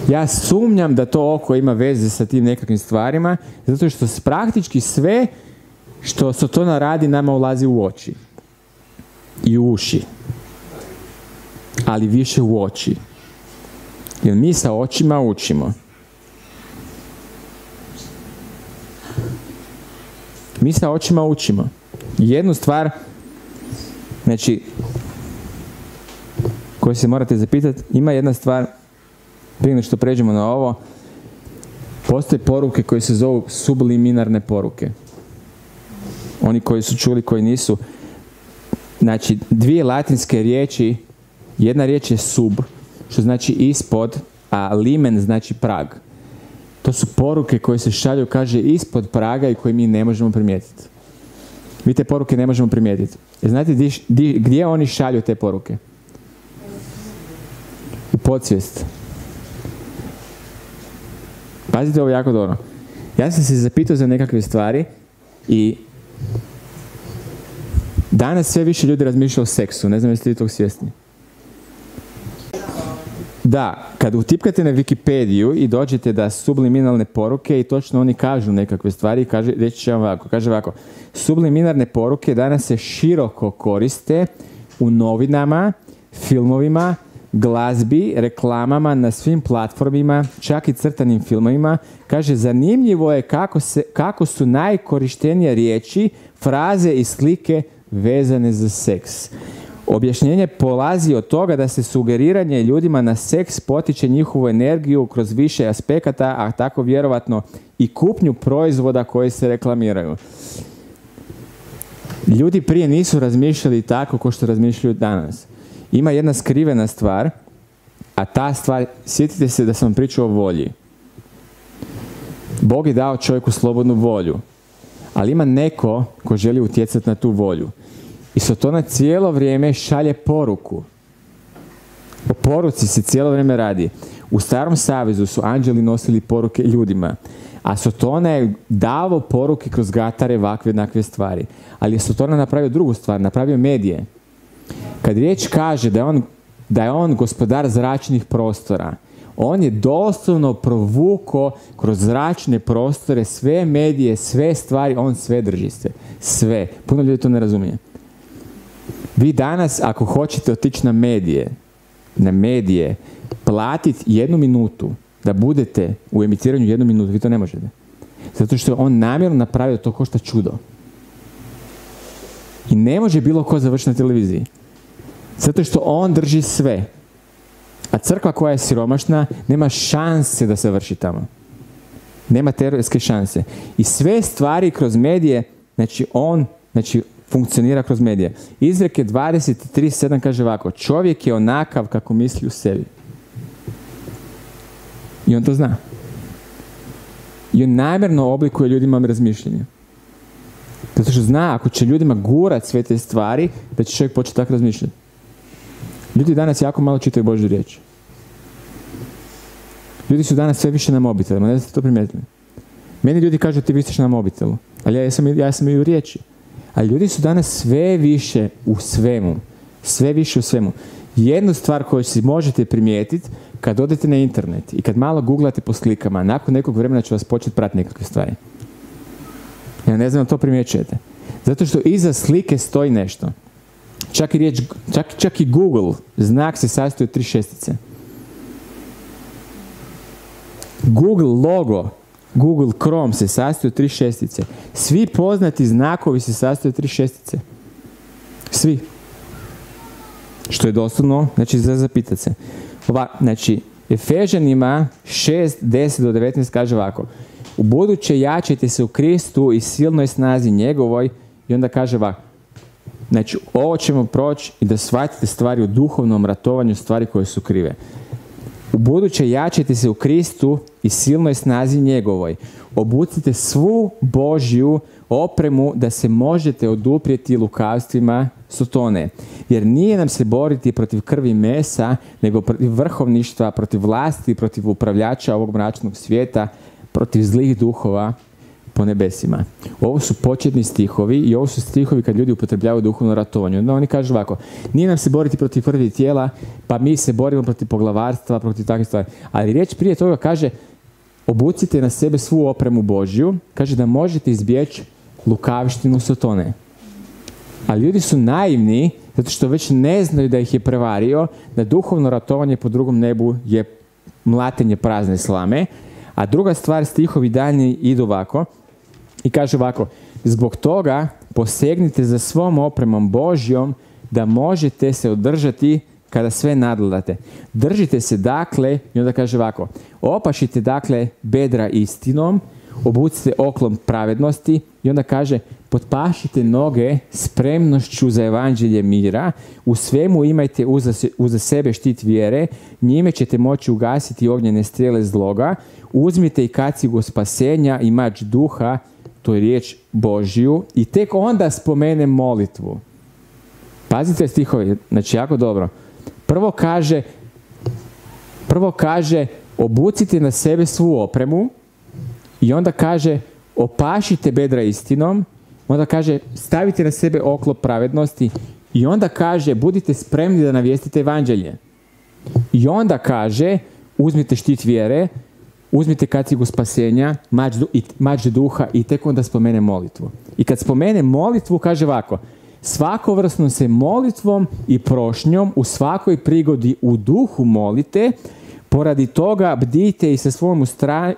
Ja sumnjam da to oko ima veze sa tim nekakvim stvarima, zato što praktički sve što Sotona radi nama ulazi u oči i u uši. Ali više u oči. Jer mi sa očima učimo. Mi sa očima učimo. Jednu stvar, znači, koju se morate zapitati, ima jedna stvar, prije što pređemo na ovo, postoje poruke koje se zovu subliminarne poruke. Oni koji su čuli, koji nisu. Znači, dvije latinske riječi, jedna riječ je sub, što znači ispod, a limen znači prag. To su poruke koje se šalju, kaže, ispod praga i koje mi ne možemo primijetiti. Mi te poruke ne možemo primijetiti. E, znate gdje oni šalju te poruke? U podsvijest. Pazite ovo jako dobro. Ja sam se zapitao za nekakve stvari i danas sve više ljudi razmišlja o seksu. Ne znam jeste li tog svjesni. Da, kad utipkate na Wikipediju i dođete da subliminalne poruke i točno oni kažu nekakve stvari, kaže, reći će vam ovako, kaže ovako, subliminarne poruke danas se široko koriste u novinama, filmovima, glazbi, reklamama na svim platformima, čak i crtanim filmovima. Kaže, zanimljivo je kako, se, kako su najkorištenije riječi, fraze i slike vezane za seks. Objašnjenje polazi od toga da se sugeriranje ljudima na seks potiče njihovu energiju kroz više aspekata, a tako vjerovatno i kupnju proizvoda koji se reklamiraju. Ljudi prije nisu razmišljali tako kao što razmišljaju danas. Ima jedna skrivena stvar, a ta stvar, sjetite se da sam pričao o volji. Bog je dao čovjeku slobodnu volju, ali ima neko ko želi utjecati na tu volju. I Sotona cijelo vrijeme šalje poruku. O poruci se cijelo vrijeme radi. U starom savezu su anđeli nosili poruke ljudima. A Sotona je davo poruke kroz gatare, vakve, jednakve stvari. Ali je Sotona napravio drugu stvar, napravio medije. Kad riječ kaže da je on, da je on gospodar zračnih prostora, on je doslovno provuko kroz zračne prostore sve medije, sve stvari, on sve drži se. Sve. Puno ljudi to ne razumije. Vi danas, ako hoćete otići na medije, na medije, platiti jednu minutu da budete u emitiranju jednu minutu, vi to ne možete. Zato što je on namjerno napravio to košta čudo. I ne može bilo ko završiti na televiziji. Zato što on drži sve. A crkva koja je siromašna nema šanse da se vrši tamo. Nema teoretske šanse. I sve stvari kroz medije, znači on, znači funkcionira kroz medije. Izreke 23.7 kaže ovako, čovjek je onakav kako misli u sebi. I on to zna. I on namjerno oblikuje ljudima razmišljenje. Zato što zna, ako će ljudima gurat sve te stvari, da će čovjek početi tako razmišljati. Ljudi danas jako malo čitaju Božju riječ. Ljudi su danas sve više na mobitelima, ne ste to primijetili. Meni ljudi kažu ti vistiš na mobitelu, ali ja sam, ja sam i u riječi. A ljudi su danas sve više u svemu. Sve više u svemu. Jednu stvar koju si možete primijetiti, kad odete na internet i kad malo googlate po slikama, nakon nekog vremena će vas početi pratiti nekakve stvari. Ja ne znam da to primjećujete. Zato što iza slike stoji nešto. Čak i, riječ, čak, čak i Google znak se sastoji od tri šestice. Google logo Google Chrome se sastoji od tri šestice. Svi poznati znakovi se sastoje od tri šestice. Svi. Što je doslovno, znači za zapitati se. Ova, znači, Efežanima 6, 10 do 19 kaže ovako. U buduće jačajte se u Kristu i silnoj snazi njegovoj i onda kaže ovako. Znači, ovo ćemo proći i da shvatite stvari u duhovnom ratovanju, stvari koje su krive. U buduće jačajte se u Kristu i silnoj snazi njegovoj. Obucite svu Božju opremu da se možete oduprijeti lukavstvima Sotone. Jer nije nam se boriti protiv krvi mesa, nego protiv vrhovništva, protiv vlasti, protiv upravljača ovog mračnog svijeta, protiv zlih duhova po nebesima. Ovo su početni stihovi i ovo su stihovi kad ljudi upotrebljavaju duhovno ratovanje. Onda oni kažu ovako, nije nam se boriti protiv prvi tijela, pa mi se borimo protiv poglavarstva, protiv takvih stvari. Ali riječ prije toga kaže, obucite na sebe svu opremu Božju, kaže da možete izbjeći lukavštinu Sotone. A ljudi su naivni, zato što već ne znaju da ih je prevario, da duhovno ratovanje po drugom nebu je mlatenje prazne slame, a druga stvar, stihovi daljnji idu ovako, i kaže ovako, zbog toga posegnite za svom opremom Božjom da možete se održati kada sve nadgledate. Držite se dakle, i onda kaže ovako, opašite dakle bedra istinom, obucite oklom pravednosti i onda kaže potpašite noge spremnošću za evanđelje mira, u svemu imajte uza, uza sebe štit vjere, njime ćete moći ugasiti ognjene strele zloga, uzmite i kacigu spasenja i mač duha, to je riječ Božju i tek onda spomene molitvu. Pazite stihovi, znači jako dobro. Prvo kaže, prvo kaže obucite na sebe svu opremu i onda kaže opašite bedra istinom, onda kaže stavite na sebe oklop pravednosti i onda kaže budite spremni da navijestite evanđelje. I onda kaže uzmite štit vjere, uzmite kacigu spasenja, mač, mač duha i tek onda spomene molitvu. I kad spomene molitvu, kaže ovako, svakovrsno se molitvom i prošnjom u svakoj prigodi u duhu molite, poradi toga bdite i sa svojom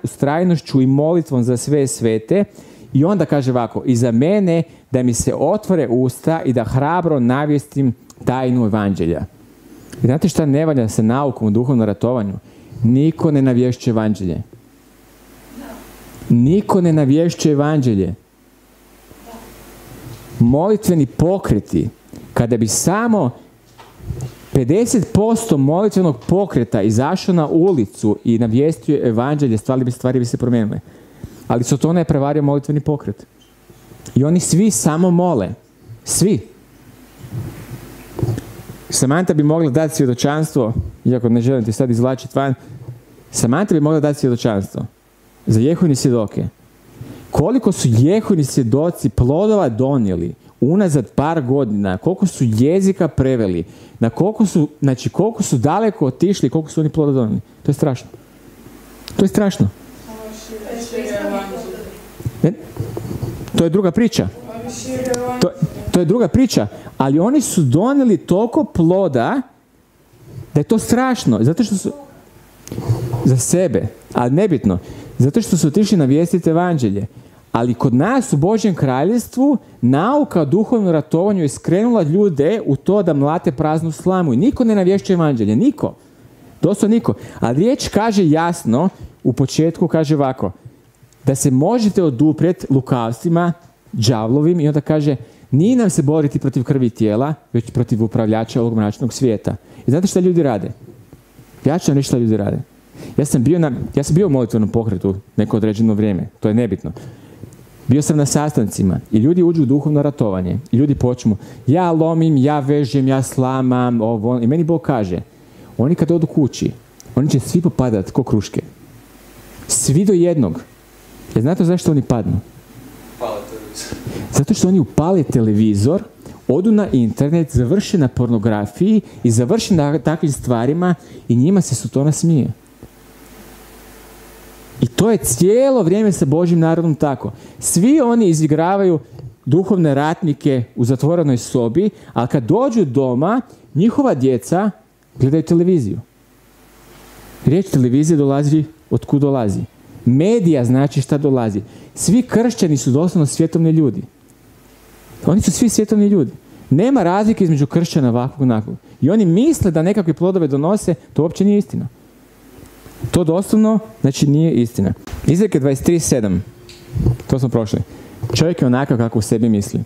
ustrajnošću i molitvom za sve svete, i onda kaže ovako, i za mene da mi se otvore usta i da hrabro navijestim tajnu evanđelja. I znate šta ne valja sa naukom u duhovnom ratovanju? Niko ne navješće evanđelje. Niko ne navješće evanđelje. Molitveni pokreti, kada bi samo 50% molitvenog pokreta izašao na ulicu i navijestio evanđelje, stvari bi, stvari bi se promijenile. Ali to je prevario molitveni pokret. I oni svi samo mole. Svi. Samanta bi mogla dati svjedočanstvo, iako ne želim ti sad izvlačiti van, Samanta bi mogla dati svjedočanstvo za jehujni svjedoke. Koliko su jehujni svjedoci plodova donijeli unazad par godina, koliko su jezika preveli, na koliko su, znači koliko su daleko otišli, koliko su oni plodova donijeli. To je strašno. To je strašno. To je druga priča. To, to je druga priča. Ali oni su donijeli toliko ploda da je to strašno. Zato što su za sebe, ali nebitno. Zato što su otišli navijestiti evanđelje. Ali kod nas u Božjem kraljestvu nauka o duhovnom ratovanju je skrenula ljude u to da mlate praznu slamu. I niko ne navješće evanđelje. Niko. Dosta niko. A riječ kaže jasno, u početku kaže ovako, da se možete oduprijeti lukavstvima, đavlovim i onda kaže nije nam se boriti protiv krvi tijela, već protiv upravljača ovog mračnog svijeta. I znate šta ljudi rade? Ja ću vam reći šta ljudi rade. Ja sam bio, na, ja sam bio u molitvenom pokretu neko određeno vrijeme, to je nebitno. Bio sam na sastancima i ljudi uđu u duhovno ratovanje i ljudi počnu, ja lomim, ja vežem, ja slamam, ovo, i meni Bog kaže, oni kad odu kući, oni će svi popadati ko kruške. Svi do jednog. Jer znate zašto oni padnu? Zato što oni upale televizor, odu na internet, završe na pornografiji i završe na takvim stvarima i njima se to nasmije. I to je cijelo vrijeme sa Božim narodom tako. Svi oni izigravaju duhovne ratnike u zatvorenoj sobi, ali kad dođu doma, njihova djeca gledaju televiziju. Riječ televizije dolazi od kud dolazi. Medija znači šta dolazi. Svi kršćani su doslovno svjetovni ljudi. Oni su svi svjetovni ljudi. Nema razlike između kršćana ovakvog onakvog. I oni misle da nekakve plodove donose, to uopće nije istina. To doslovno, znači nije istina. Izreke 23.7. To smo prošli. Čovjek je onakav kako u sebi misli.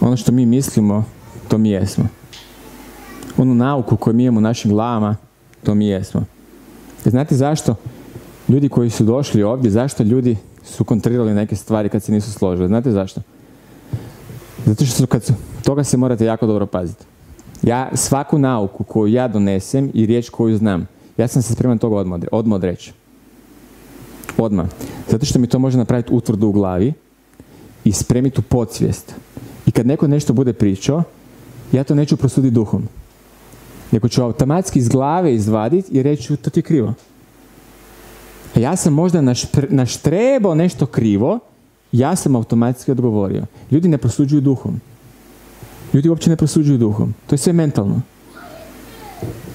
Ono što mi mislimo, to mi jesmo. Onu nauku koju mi imamo u našim glavama, to mi jesmo. Znate zašto? Ljudi koji su došli ovdje, zašto ljudi su kontrirali neke stvari kad se nisu složili? Znate zašto? Zato što kad su, toga se morate jako dobro paziti. Ja svaku nauku koju ja donesem i riječ koju znam, ja sam se spreman toga odmah, odmah odreći. Odmah. Zato što mi to može napraviti utvrdu u glavi i spremiti u podsvijest. I kad neko nešto bude pričao, ja to neću prosuditi duhom. Nego ću automatski iz glave izvaditi i reći to ti je krivo. A ja sam možda naštrebao nešto krivo, ja sam automatski odgovorio. Ljudi ne prosuđuju duhom. Ljudi uopće ne prosuđuju duhom. To je sve mentalno.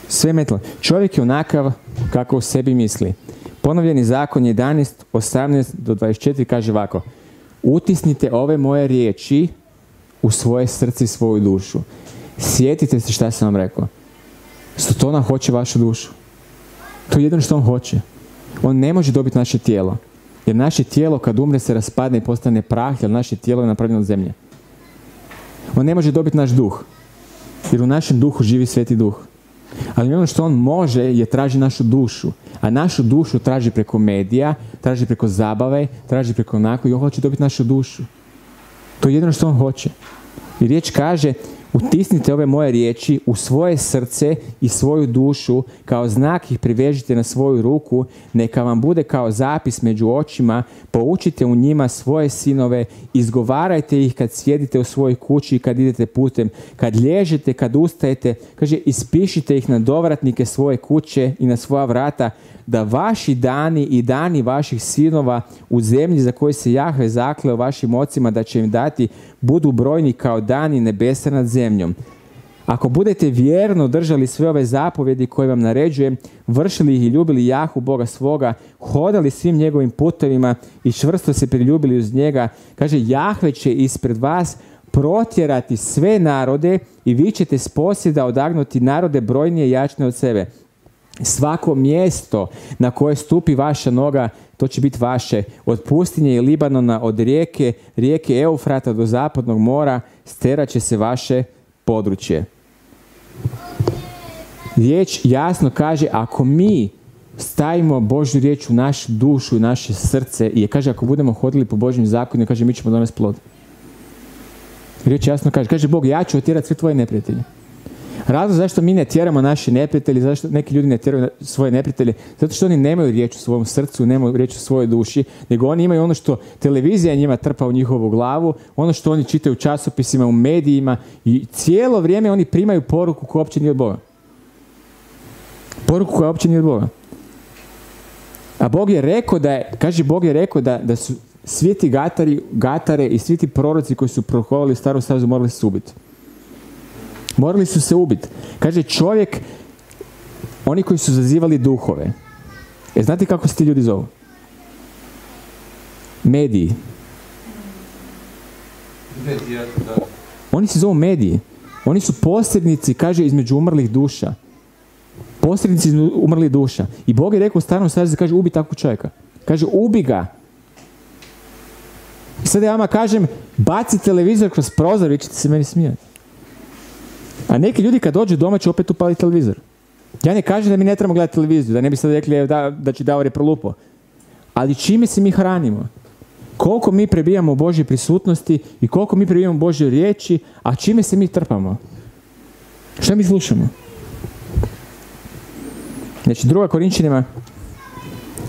Sve mentalno. Čovjek je onakav kako u sebi misli. Ponovljeni zakon 11, 18 do 24 kaže ovako. Utisnite ove moje riječi u svoje srce i svoju dušu. Sjetite se šta sam vam rekao. Što to on hoće vašu dušu. To je jedino što on hoće. On ne može dobiti naše tijelo. Jer naše tijelo kad umre se raspadne i postane prah, jer naše tijelo je napravljeno od zemlje. On ne može dobiti naš duh. Jer u našem duhu živi sveti duh. Ali ono što on može je traži našu dušu. A našu dušu traži preko medija, traži preko zabave, traži preko onako i on hoće dobiti našu dušu. To je jedino što on hoće. I riječ kaže, utisnite ove moje riječi u svoje srce i svoju dušu, kao znak ih privežite na svoju ruku, neka vam bude kao zapis među očima, poučite u njima svoje sinove, izgovarajte ih kad sjedite u svojoj kući i kad idete putem, kad lježete, kad ustajete, kaže, ispišite ih na dovratnike svoje kuće i na svoja vrata, da vaši dani i dani vaših sinova u zemlji za koje se Jahve zakleo vašim ocima da će im dati budu brojni kao dani nebesa nad zemljom. Ako budete vjerno držali sve ove zapovjedi koje vam naređujem, vršili ih i ljubili Jahu Boga svoga, hodali svim njegovim putovima i čvrsto se priljubili uz njega, kaže Jahve će ispred vas protjerati sve narode i vi ćete s posjeda odagnuti narode brojnije i jačne od sebe. Svako mjesto na koje stupi vaša noga, to će biti vaše. Od pustinje i Libanona, od rijeke, rijeke Eufrata do zapadnog mora, sterat će se vaše područje. Riječ jasno kaže, ako mi stavimo Božju riječ u našu dušu i naše srce i kaže, ako budemo hodili po Božjem zakonu, kaže, mi ćemo donesti plod. Riječ jasno kaže, kaže Bog, ja ću otjerati sve tvoje neprijatelje. Razlog zašto mi ne tjeramo naše neprijatelje, zašto neki ljudi ne tjeraju svoje neprijatelje, zato što oni nemaju riječ u svom srcu, nemaju riječ u svojoj duši, nego oni imaju ono što televizija njima trpa u njihovu glavu, ono što oni čitaju u časopisima, u medijima i cijelo vrijeme oni primaju poruku koja uopće nije od Boga. Poruku koja uopće nije od Boga. A Bog je rekao da je, kaže Bog je rekao da, da su svi ti gatari, gatare i svi ti proroci koji su prohovali staru stazu morali se ubiti. Morali su se ubiti. Kaže čovjek, oni koji su zazivali duhove. E, znate kako se ti ljudi zovu? Mediji. Oni se zovu mediji. Oni su posrednici, kaže, između umrlih duša. Posrednici između umrlih duša. I Bog je rekao u starom savezu, kaže, ubi takvog čovjeka. Kaže, ubi ga. I sad ja vama kažem, baci televizor kroz prozor, vi ćete se meni smijati. A neki ljudi kad dođu doma će opet upaliti televizor. Ja ne kažem da mi ne trebamo gledati televiziju, da ne bi sad rekli da, da će Davor je prolupo. Ali čime se mi hranimo? Koliko mi prebijamo u Božje prisutnosti i koliko mi prebijamo Božje riječi, a čime se mi trpamo? Šta mi slušamo? Znači, druga Korinčinima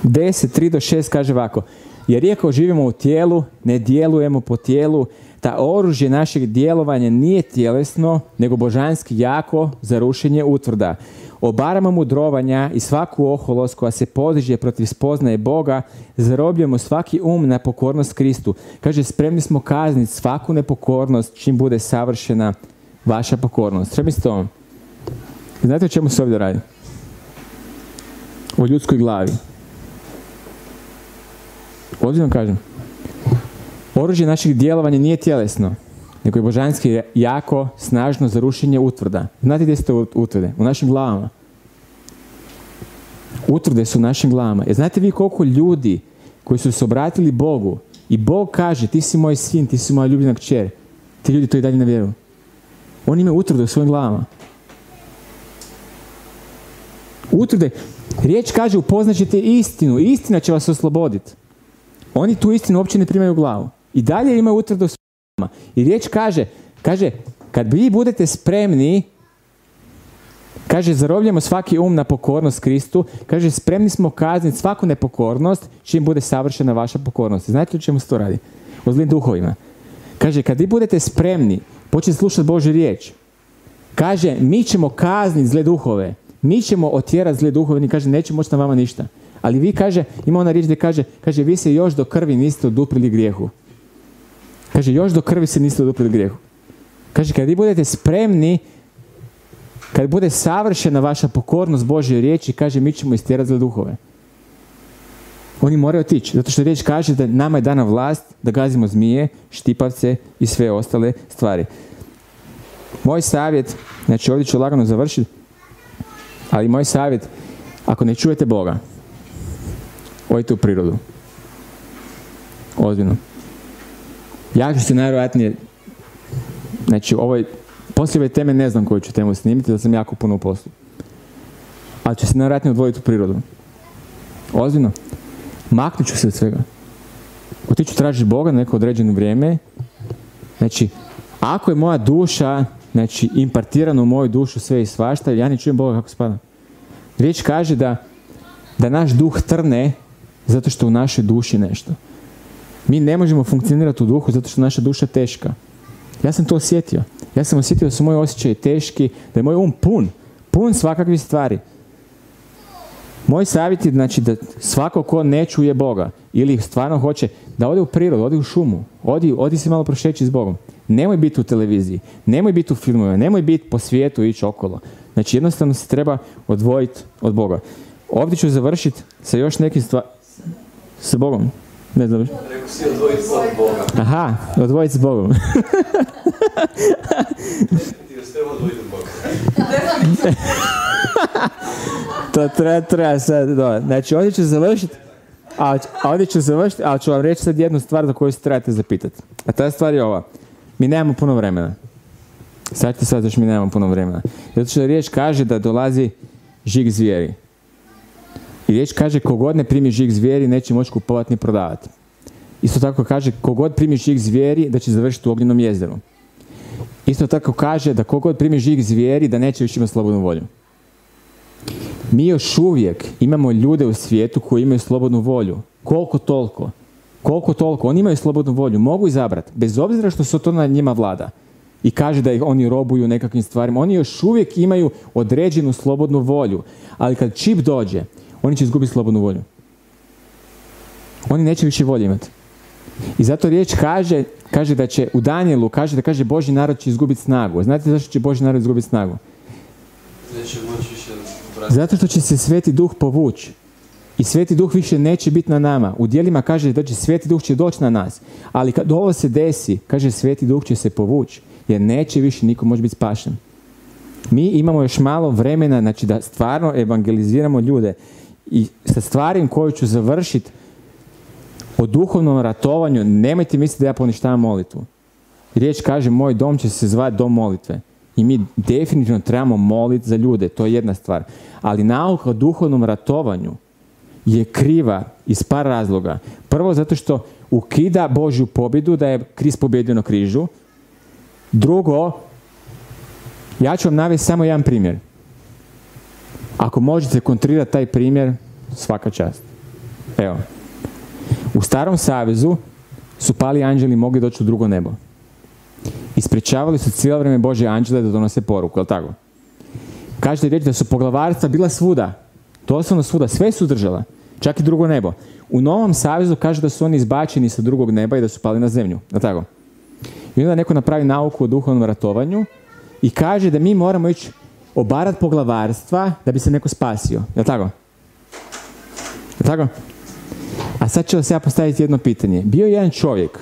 10, 3 do 6 kaže ovako. Jer iako živimo u tijelu, ne djelujemo po tijelu, ta oružje našeg djelovanja nije tjelesno, nego božanski jako za rušenje utvrda. Obaramo mudrovanja i svaku oholost koja se podiže protiv spoznaje Boga, zarobljujemo svaki um na pokornost Kristu. Kaže, spremni smo kazniti svaku nepokornost čim bude savršena vaša pokornost. Šta ovom? Znate o čemu se ovdje radi? O ljudskoj glavi. Vam kažem. Oružje naših djelovanja nije tjelesno, nego je božanski jako, snažno za rušenje utvrda. Znate gdje su te utvrde? U našim glavama. Utvrde su u našim glavama. E znate vi koliko ljudi koji su se obratili Bogu i Bog kaže ti si moj sin, ti si moja ljubljena kćer. Ti ljudi to i dalje ne vjeruju. Oni imaju utvrde u svojim glavama. Utvrde. Riječ kaže upoznaćete istinu. Istina će vas osloboditi. Oni tu istinu uopće ne primaju u glavu. I dalje imaju utvrdu I riječ kaže, kaže, kad vi budete spremni, kaže, zarobljamo svaki um na pokornost Kristu, kaže, spremni smo kazniti svaku nepokornost, čim bude savršena vaša pokornost. Znate o čemu se to radi? O zlim duhovima. Kaže, kad vi budete spremni, početi slušati Božju riječ, kaže, mi ćemo kazniti zle duhove, mi ćemo otjerati zle duhove, ni kaže, neće moći na vama ništa. Ali vi, kaže, ima ona riječ gdje kaže, kaže, vi se još do krvi niste oduprili grijehu. Kaže, još do krvi se niste oduprili grijehu. Kaže, kad vi budete spremni, kad bude savršena vaša pokornost Božje riječi, kaže, mi ćemo istjerati zle duhove. Oni moraju otići, zato što riječ kaže da nama je dana vlast da gazimo zmije, štipavce i sve ostale stvari. Moj savjet, znači ovdje ću lagano završiti, ali moj savjet, ako ne čujete Boga, odite u prirodu. Ozbiljno. Ja ću se najvjerojatnije, znači ovoj, poslije ove teme ne znam koju ću temu snimiti, da sam jako puno u poslu. Ali ću se najvjerojatnije odvojiti u prirodu. Ozbiljno. Maknut ću se od svega. Otiću tražiti Boga na neko određeno vrijeme. Znači, ako je moja duša, znači, impartirana u moju dušu sve i svašta, ja ne čujem Boga kako spada. Riječ kaže da, da naš duh trne zato što u našoj duši nešto. Mi ne možemo funkcionirati u duhu zato što naša duša teška. Ja sam to osjetio. Ja sam osjetio da su moji osjećaji teški, da je moj um pun. Pun svakakvih stvari. Moj savjet je znači da svako ko ne čuje Boga ili stvarno hoće da ode u prirodu, ode u šumu, odi, odi se malo prošeći s Bogom. Nemoj biti u televiziji, nemoj biti u filmovima, nemoj biti po svijetu ići okolo. Znači jednostavno se treba odvojiti od Boga. Ovdje ću završiti sa još nekim stvarima. Sa Bogom. Ne znam. Rekao si odvojiti od Boga. Aha, odvojiti s Bogom. Definitivno se treba odvojiti od Boga. to treba, treba sad, dobro. Znači ovdje ću završiti, a, a ovdje ću završiti, ali ću vam reći sad jednu stvar za koju se trebate zapitati. A ta stvar je ova. Mi nemamo puno vremena. Sad ćete sad još mi nemamo puno vremena. Zato što riječ kaže da dolazi žig zvijeri. I riječ kaže kogod ne primi žig zvijeri neće moći kupovati ni prodavati. Isto tako kaže kogod primi žig zvijeri da će završiti u ognjenom jezderu. Isto tako kaže da kogod primi žig zvijeri da neće više imati slobodnu volju. Mi još uvijek imamo ljude u svijetu koji imaju slobodnu volju. Koliko toliko. Koliko toliko. Oni imaju slobodnu volju. Mogu izabrati. Bez obzira što se to na njima vlada. I kaže da ih oni robuju nekakvim stvarima. Oni još uvijek imaju određenu slobodnu volju. Ali kad čip dođe, oni će izgubiti slobodnu volju. Oni neće više volje imati. I zato riječ kaže, kaže da će u Danielu, kaže da kaže Boži narod će izgubiti snagu. Znate zašto će Boži narod izgubiti snagu? Neće moći više. Zato što će se Sveti Duh povući. I Sveti Duh više neće biti na nama. U dijelima kaže da će Sveti Duh će doći na nas. Ali kad ovo se desi, kaže Sveti Duh će se povući. Jer neće više niko moći biti spašen. Mi imamo još malo vremena znači da stvarno evangeliziramo ljude. I sa stvarim koju ću završiti o duhovnom ratovanju, nemojte misliti da ja poništavam molitvu. Riječ kaže, moj dom će se zvati dom molitve. I mi definitivno trebamo moliti za ljude, to je jedna stvar. Ali nauka o duhovnom ratovanju je kriva iz par razloga. Prvo zato što ukida Božju pobjedu da je Krist pobjedio na križu. Drugo, ja ću vam navesti samo jedan primjer. Ako možete kontrirati taj primjer, svaka čast. Evo. U starom savezu su pali anđeli mogli doći u drugo nebo. Ispričavali su cijelo vrijeme Bože anđele da donose poruku, jel tako? Kažete riječ da su poglavarstva bila svuda. Doslovno svuda, sve su držala. Čak i drugo nebo. U Novom savezu kaže da su oni izbačeni sa drugog neba i da su pali na zemlju. Jel tako? I onda neko napravi nauku o duhovnom ratovanju i kaže da mi moramo ići obarat poglavarstva da bi se neko spasio. Jel tako? Tako? A sad ću vas ja postaviti jedno pitanje. Bio je jedan čovjek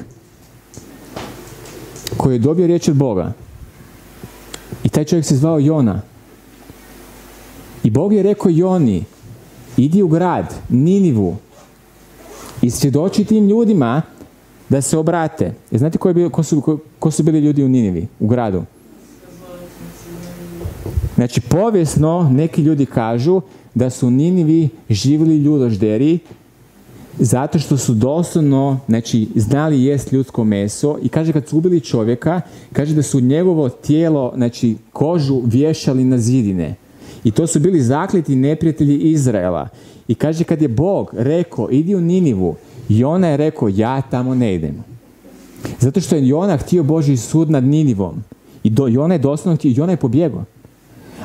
koji je dobio riječ od Boga. I taj čovjek se zvao Jona. I Bog je rekao Joni, idi u grad, Ninivu, i svjedoči tim ljudima da se obrate. E, znate ko, je bio, ko, su, ko su bili ljudi u Ninivi, u gradu? Znači, povijesno neki ljudi kažu da su Ninivi živjeli ljudožderi Zato što su doslovno, znači, znali jest ljudsko meso i kaže kad su ubili čovjeka, kaže da su njegovo tijelo, znači, kožu vješali na zidine. I to su bili zakliti neprijatelji Izraela. I kaže kad je Bog rekao idi u Ninivu, Jona je rekao ja tamo ne idem. Zato što je Jona htio Božji sud nad Ninivom. I do, Jona je doslovno htio, Jona je pobjegao.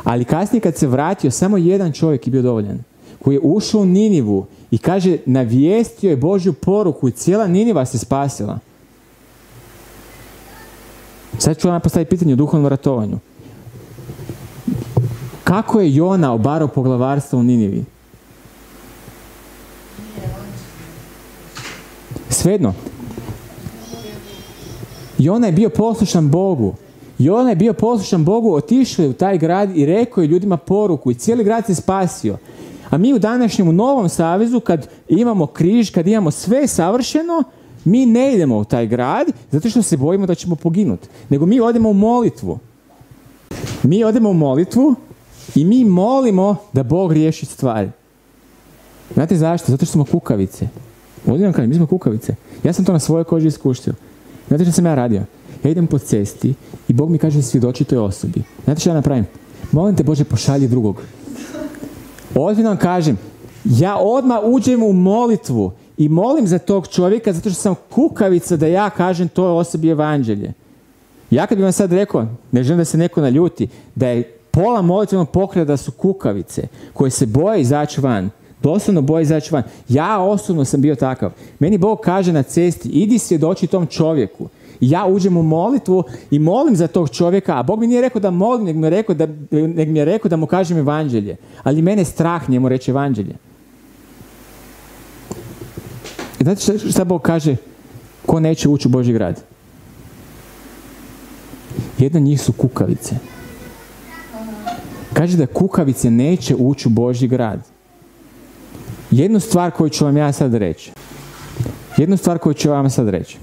Ali kasnije kad se vratio, samo jedan čovjek je bio dovoljan. Koji je ušao u Ninivu i kaže, navijestio je Božju poruku i cijela Niniva se spasila. Sad ću vam postaviti pitanje o duhovnom ratovanju. Kako je Jona obarao poglavarstvo u Ninivi? Svejedno. Jona je bio poslušan Bogu. Jona je bio poslušan Bogu, otišao je u taj grad i rekao je ljudima poruku i cijeli grad se spasio. A mi u današnjem u Novom Savezu, kad imamo križ, kad imamo sve savršeno, mi ne idemo u taj grad zato što se bojimo da ćemo poginuti. Nego mi odemo u molitvu. Mi odemo u molitvu i mi molimo da Bog riješi stvari. Znate zašto? Zato što smo kukavice. Ovdje mi smo kukavice. Ja sam to na svojoj koži iskušio. Znate što sam ja radio? Ja idem po cesti i Bog mi kaže svjedoči toj osobi. Znate što ja napravim? Molim te Bože pošalji drugog. Ozbiljno vam kažem, ja odmah uđem u molitvu i molim za tog čovjeka zato što sam kukavica da ja kažem toj osobi evanđelje. Ja kad bi vam sad rekao, ne želim da se neko naljuti, da je pola molitvenog da su kukavice koje se boje izaći van, doslovno boje izaći van. Ja osobno sam bio takav. Meni Bog kaže na cesti, idi svjedoči tom čovjeku. Ja uđem u molitvu i molim za tog čovjeka, a Bog mi nije rekao da molim, nego mi je rekao da, nego mi je rekao da mu kažem evanđelje. Ali mene strah njemu reći evanđelje. I znate šta, šta Bog kaže? Ko neće ući u Boži grad? Jedna njih su kukavice. Kaže da kukavice neće ući u Božji grad. Jednu stvar koju ću vam ja sad reći. Jednu stvar koju ću vam sad reći.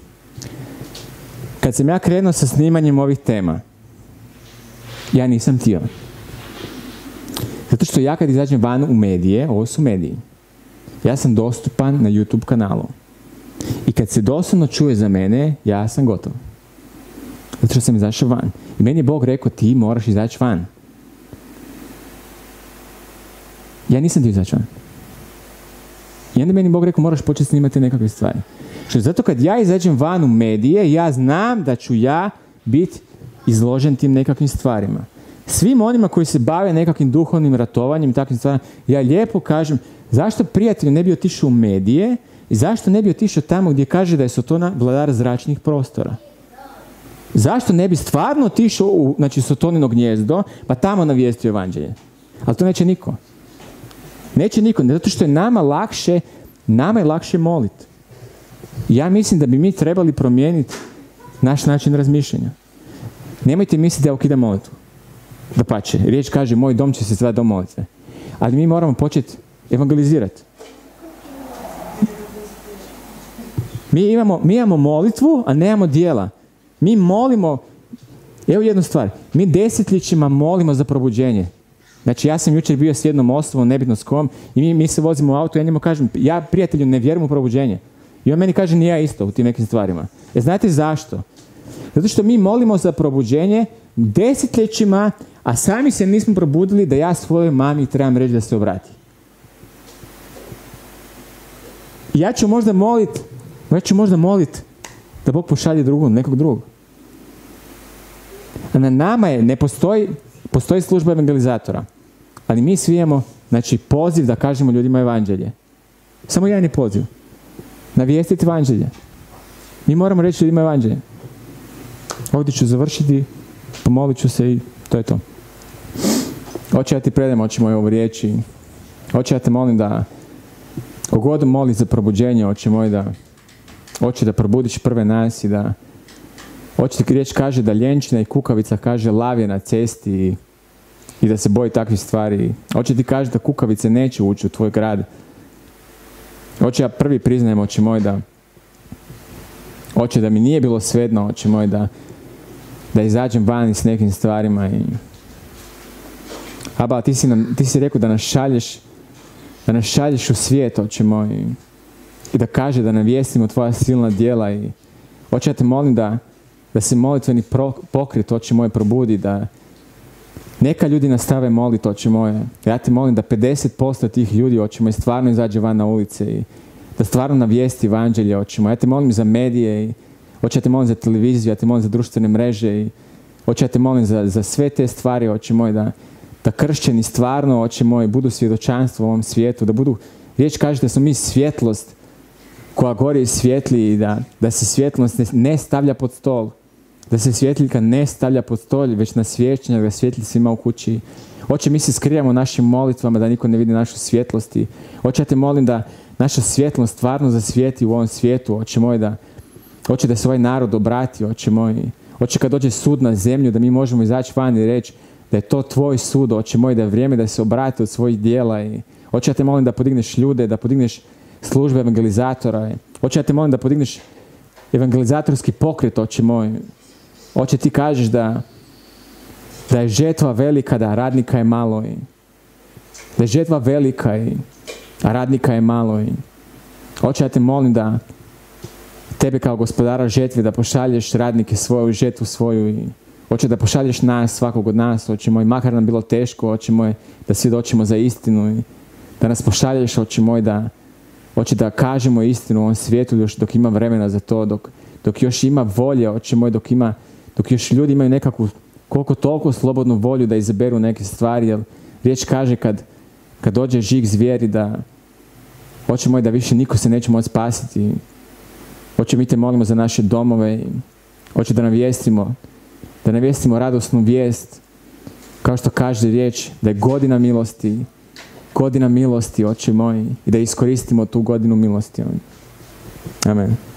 Kad sam ja krenuo sa snimanjem ovih tema, ja nisam htio. Zato što ja kad izađem van u medije, ovo su mediji, ja sam dostupan na YouTube kanalu. I kad se doslovno čuje za mene, ja sam gotov. Zato što sam izašao van. I meni je Bog rekao, ti moraš izaći van. Ja nisam ti izaći van. I onda meni Bog rekao, moraš početi snimati nekakve stvari. Što zato kad ja izađem van u medije, ja znam da ću ja biti izložen tim nekakvim stvarima. Svim onima koji se bave nekakvim duhovnim ratovanjem i takvim stvarima, ja lijepo kažem, zašto prijatelj ne bi otišao u medije i zašto ne bi otišao tamo gdje kaže da je Sotona vladar zračnih prostora? Zašto ne bi stvarno otišao u znači, Sotonino gnjezdo, pa tamo navijestio evanđelje? Ali to neće niko. Neće niko, zato što je nama lakše, nama je lakše moliti. Ja mislim da bi mi trebali promijeniti naš način razmišljanja. Nemojte misliti da ukida molitvu. Da pače, riječ kaže, moj dom će se zvati dom molitve. Ali mi moramo početi evangelizirati. Mi imamo, mi imamo molitvu, a nemamo dijela. Mi molimo, evo jednu stvar, mi desetljećima molimo za probuđenje. Znači ja sam jučer bio s jednom osobom, nebitno s kom, i mi, mi se vozimo u auto i ja njemu kažem, ja prijatelju ne vjerujem u probuđenje. I on meni kaže, ni ja isto u tim nekim stvarima. E znate zašto? Zato što mi molimo za probuđenje desetljećima, a sami se nismo probudili da ja svojoj mami trebam reći da se obrati. Ja ću možda molit, ja ću možda molit da Bog pošalje drugog, nekog drugog. A na nama je, ne postoji, postoji služba evangelizatora, ali mi svi znači, poziv da kažemo ljudima evanđelje. Samo jedan je poziv. Navijestiti evanđelje. Mi moramo reći ljudima evanđelje. Ovdje ću završiti, pomolit ću se i to je to. Hoće ja ti predam oči moje ovo riječi. Hoće ja te molim da kogod moli za probuđenje, oči moji da hoće da probudiš prve nas i da hoće ti riječ kaže da ljenčina i kukavica kaže lav je na cesti i, da se boji takvih stvari. Hoće ti kaže da kukavice neće ući u tvoj grad. Hoće ja prvi priznajem, oči moj, da hoće da mi nije bilo svedno, oči moj, da, da izađem vani s nekim stvarima i Aba, ti si, nam, ti si rekao da nas šalješ da nas šalješ u svijet, oče moj. i da kaže da navijestimo tvoja silna djela i Oče, ja te molim da, da se molitveni pro, pokret, oče moje, probudi, da neka ljudi nastave moliti, oče moje. Ja te molim da 50% tih ljudi, oče moje, stvarno izađe van na ulice i da stvarno navijesti evanđelje, oče moje. Ja te molim za medije i oče, ja te molim za televiziju, ja te molim za društvene mreže i oče, ja te molim za, za sve te stvari, oče moje, da, da kršćani stvarno, oče moje, budu svjedočanstvo u ovom svijetu, da budu, riječ kaže da smo mi svjetlost koja gori i svijetli i da, da se svjetlost ne, ne stavlja pod stol. Da se svjetljika ne stavlja pod stol, već na svjećenje, da svijetli svima u kući. Oče, mi se skrivamo našim molitvama da niko ne vidi našu svjetlosti. Oče, ja te molim da naša svjetlost stvarno zasvijeti u ovom svijetu. Oče moj, da, oče da se ovaj narod obrati, oče moj. Oče, kad dođe sud na zemlju, da mi možemo izaći van i reći da je to tvoj sud, oče moj, da je vrijeme da se obrati od svojih dijela. I, oče, ja te molim da podigneš ljude, da podigneš službe evangelizatora. Oče, ja te molim da podigneš evangelizatorski pokret, oče moj. Oče, ti kažeš da, da je žetva velika, da radnika je malo. I, da je žetva velika, i, a radnika je malo. I, oče, ja te molim da tebe kao gospodara žetve, da pošalješ radnike svoju, žetvu svoju i Oče da pošalješ nas, svakog od nas, oče moj, makar nam bilo teško, oče moj, da svjedočimo za istinu i da nas pošalješ, oče moj, da, Hoće da kažemo istinu u ovom svijetu još dok ima vremena za to, dok, dok još ima volje, oče moj, dok ima, dok još ljudi imaju nekakvu, koliko toliko slobodnu volju da izaberu neke stvari, jer riječ kaže kad, kad dođe žig zvijeri da, oče moj, da više niko se neće moći spasiti. Oče, mi te molimo za naše domove, hoće da navijestimo, da navijestimo radosnu vijest, kao što kaže riječ, da je godina milosti, godina milosti, oče moji, i da iskoristimo tu godinu milosti. Amen.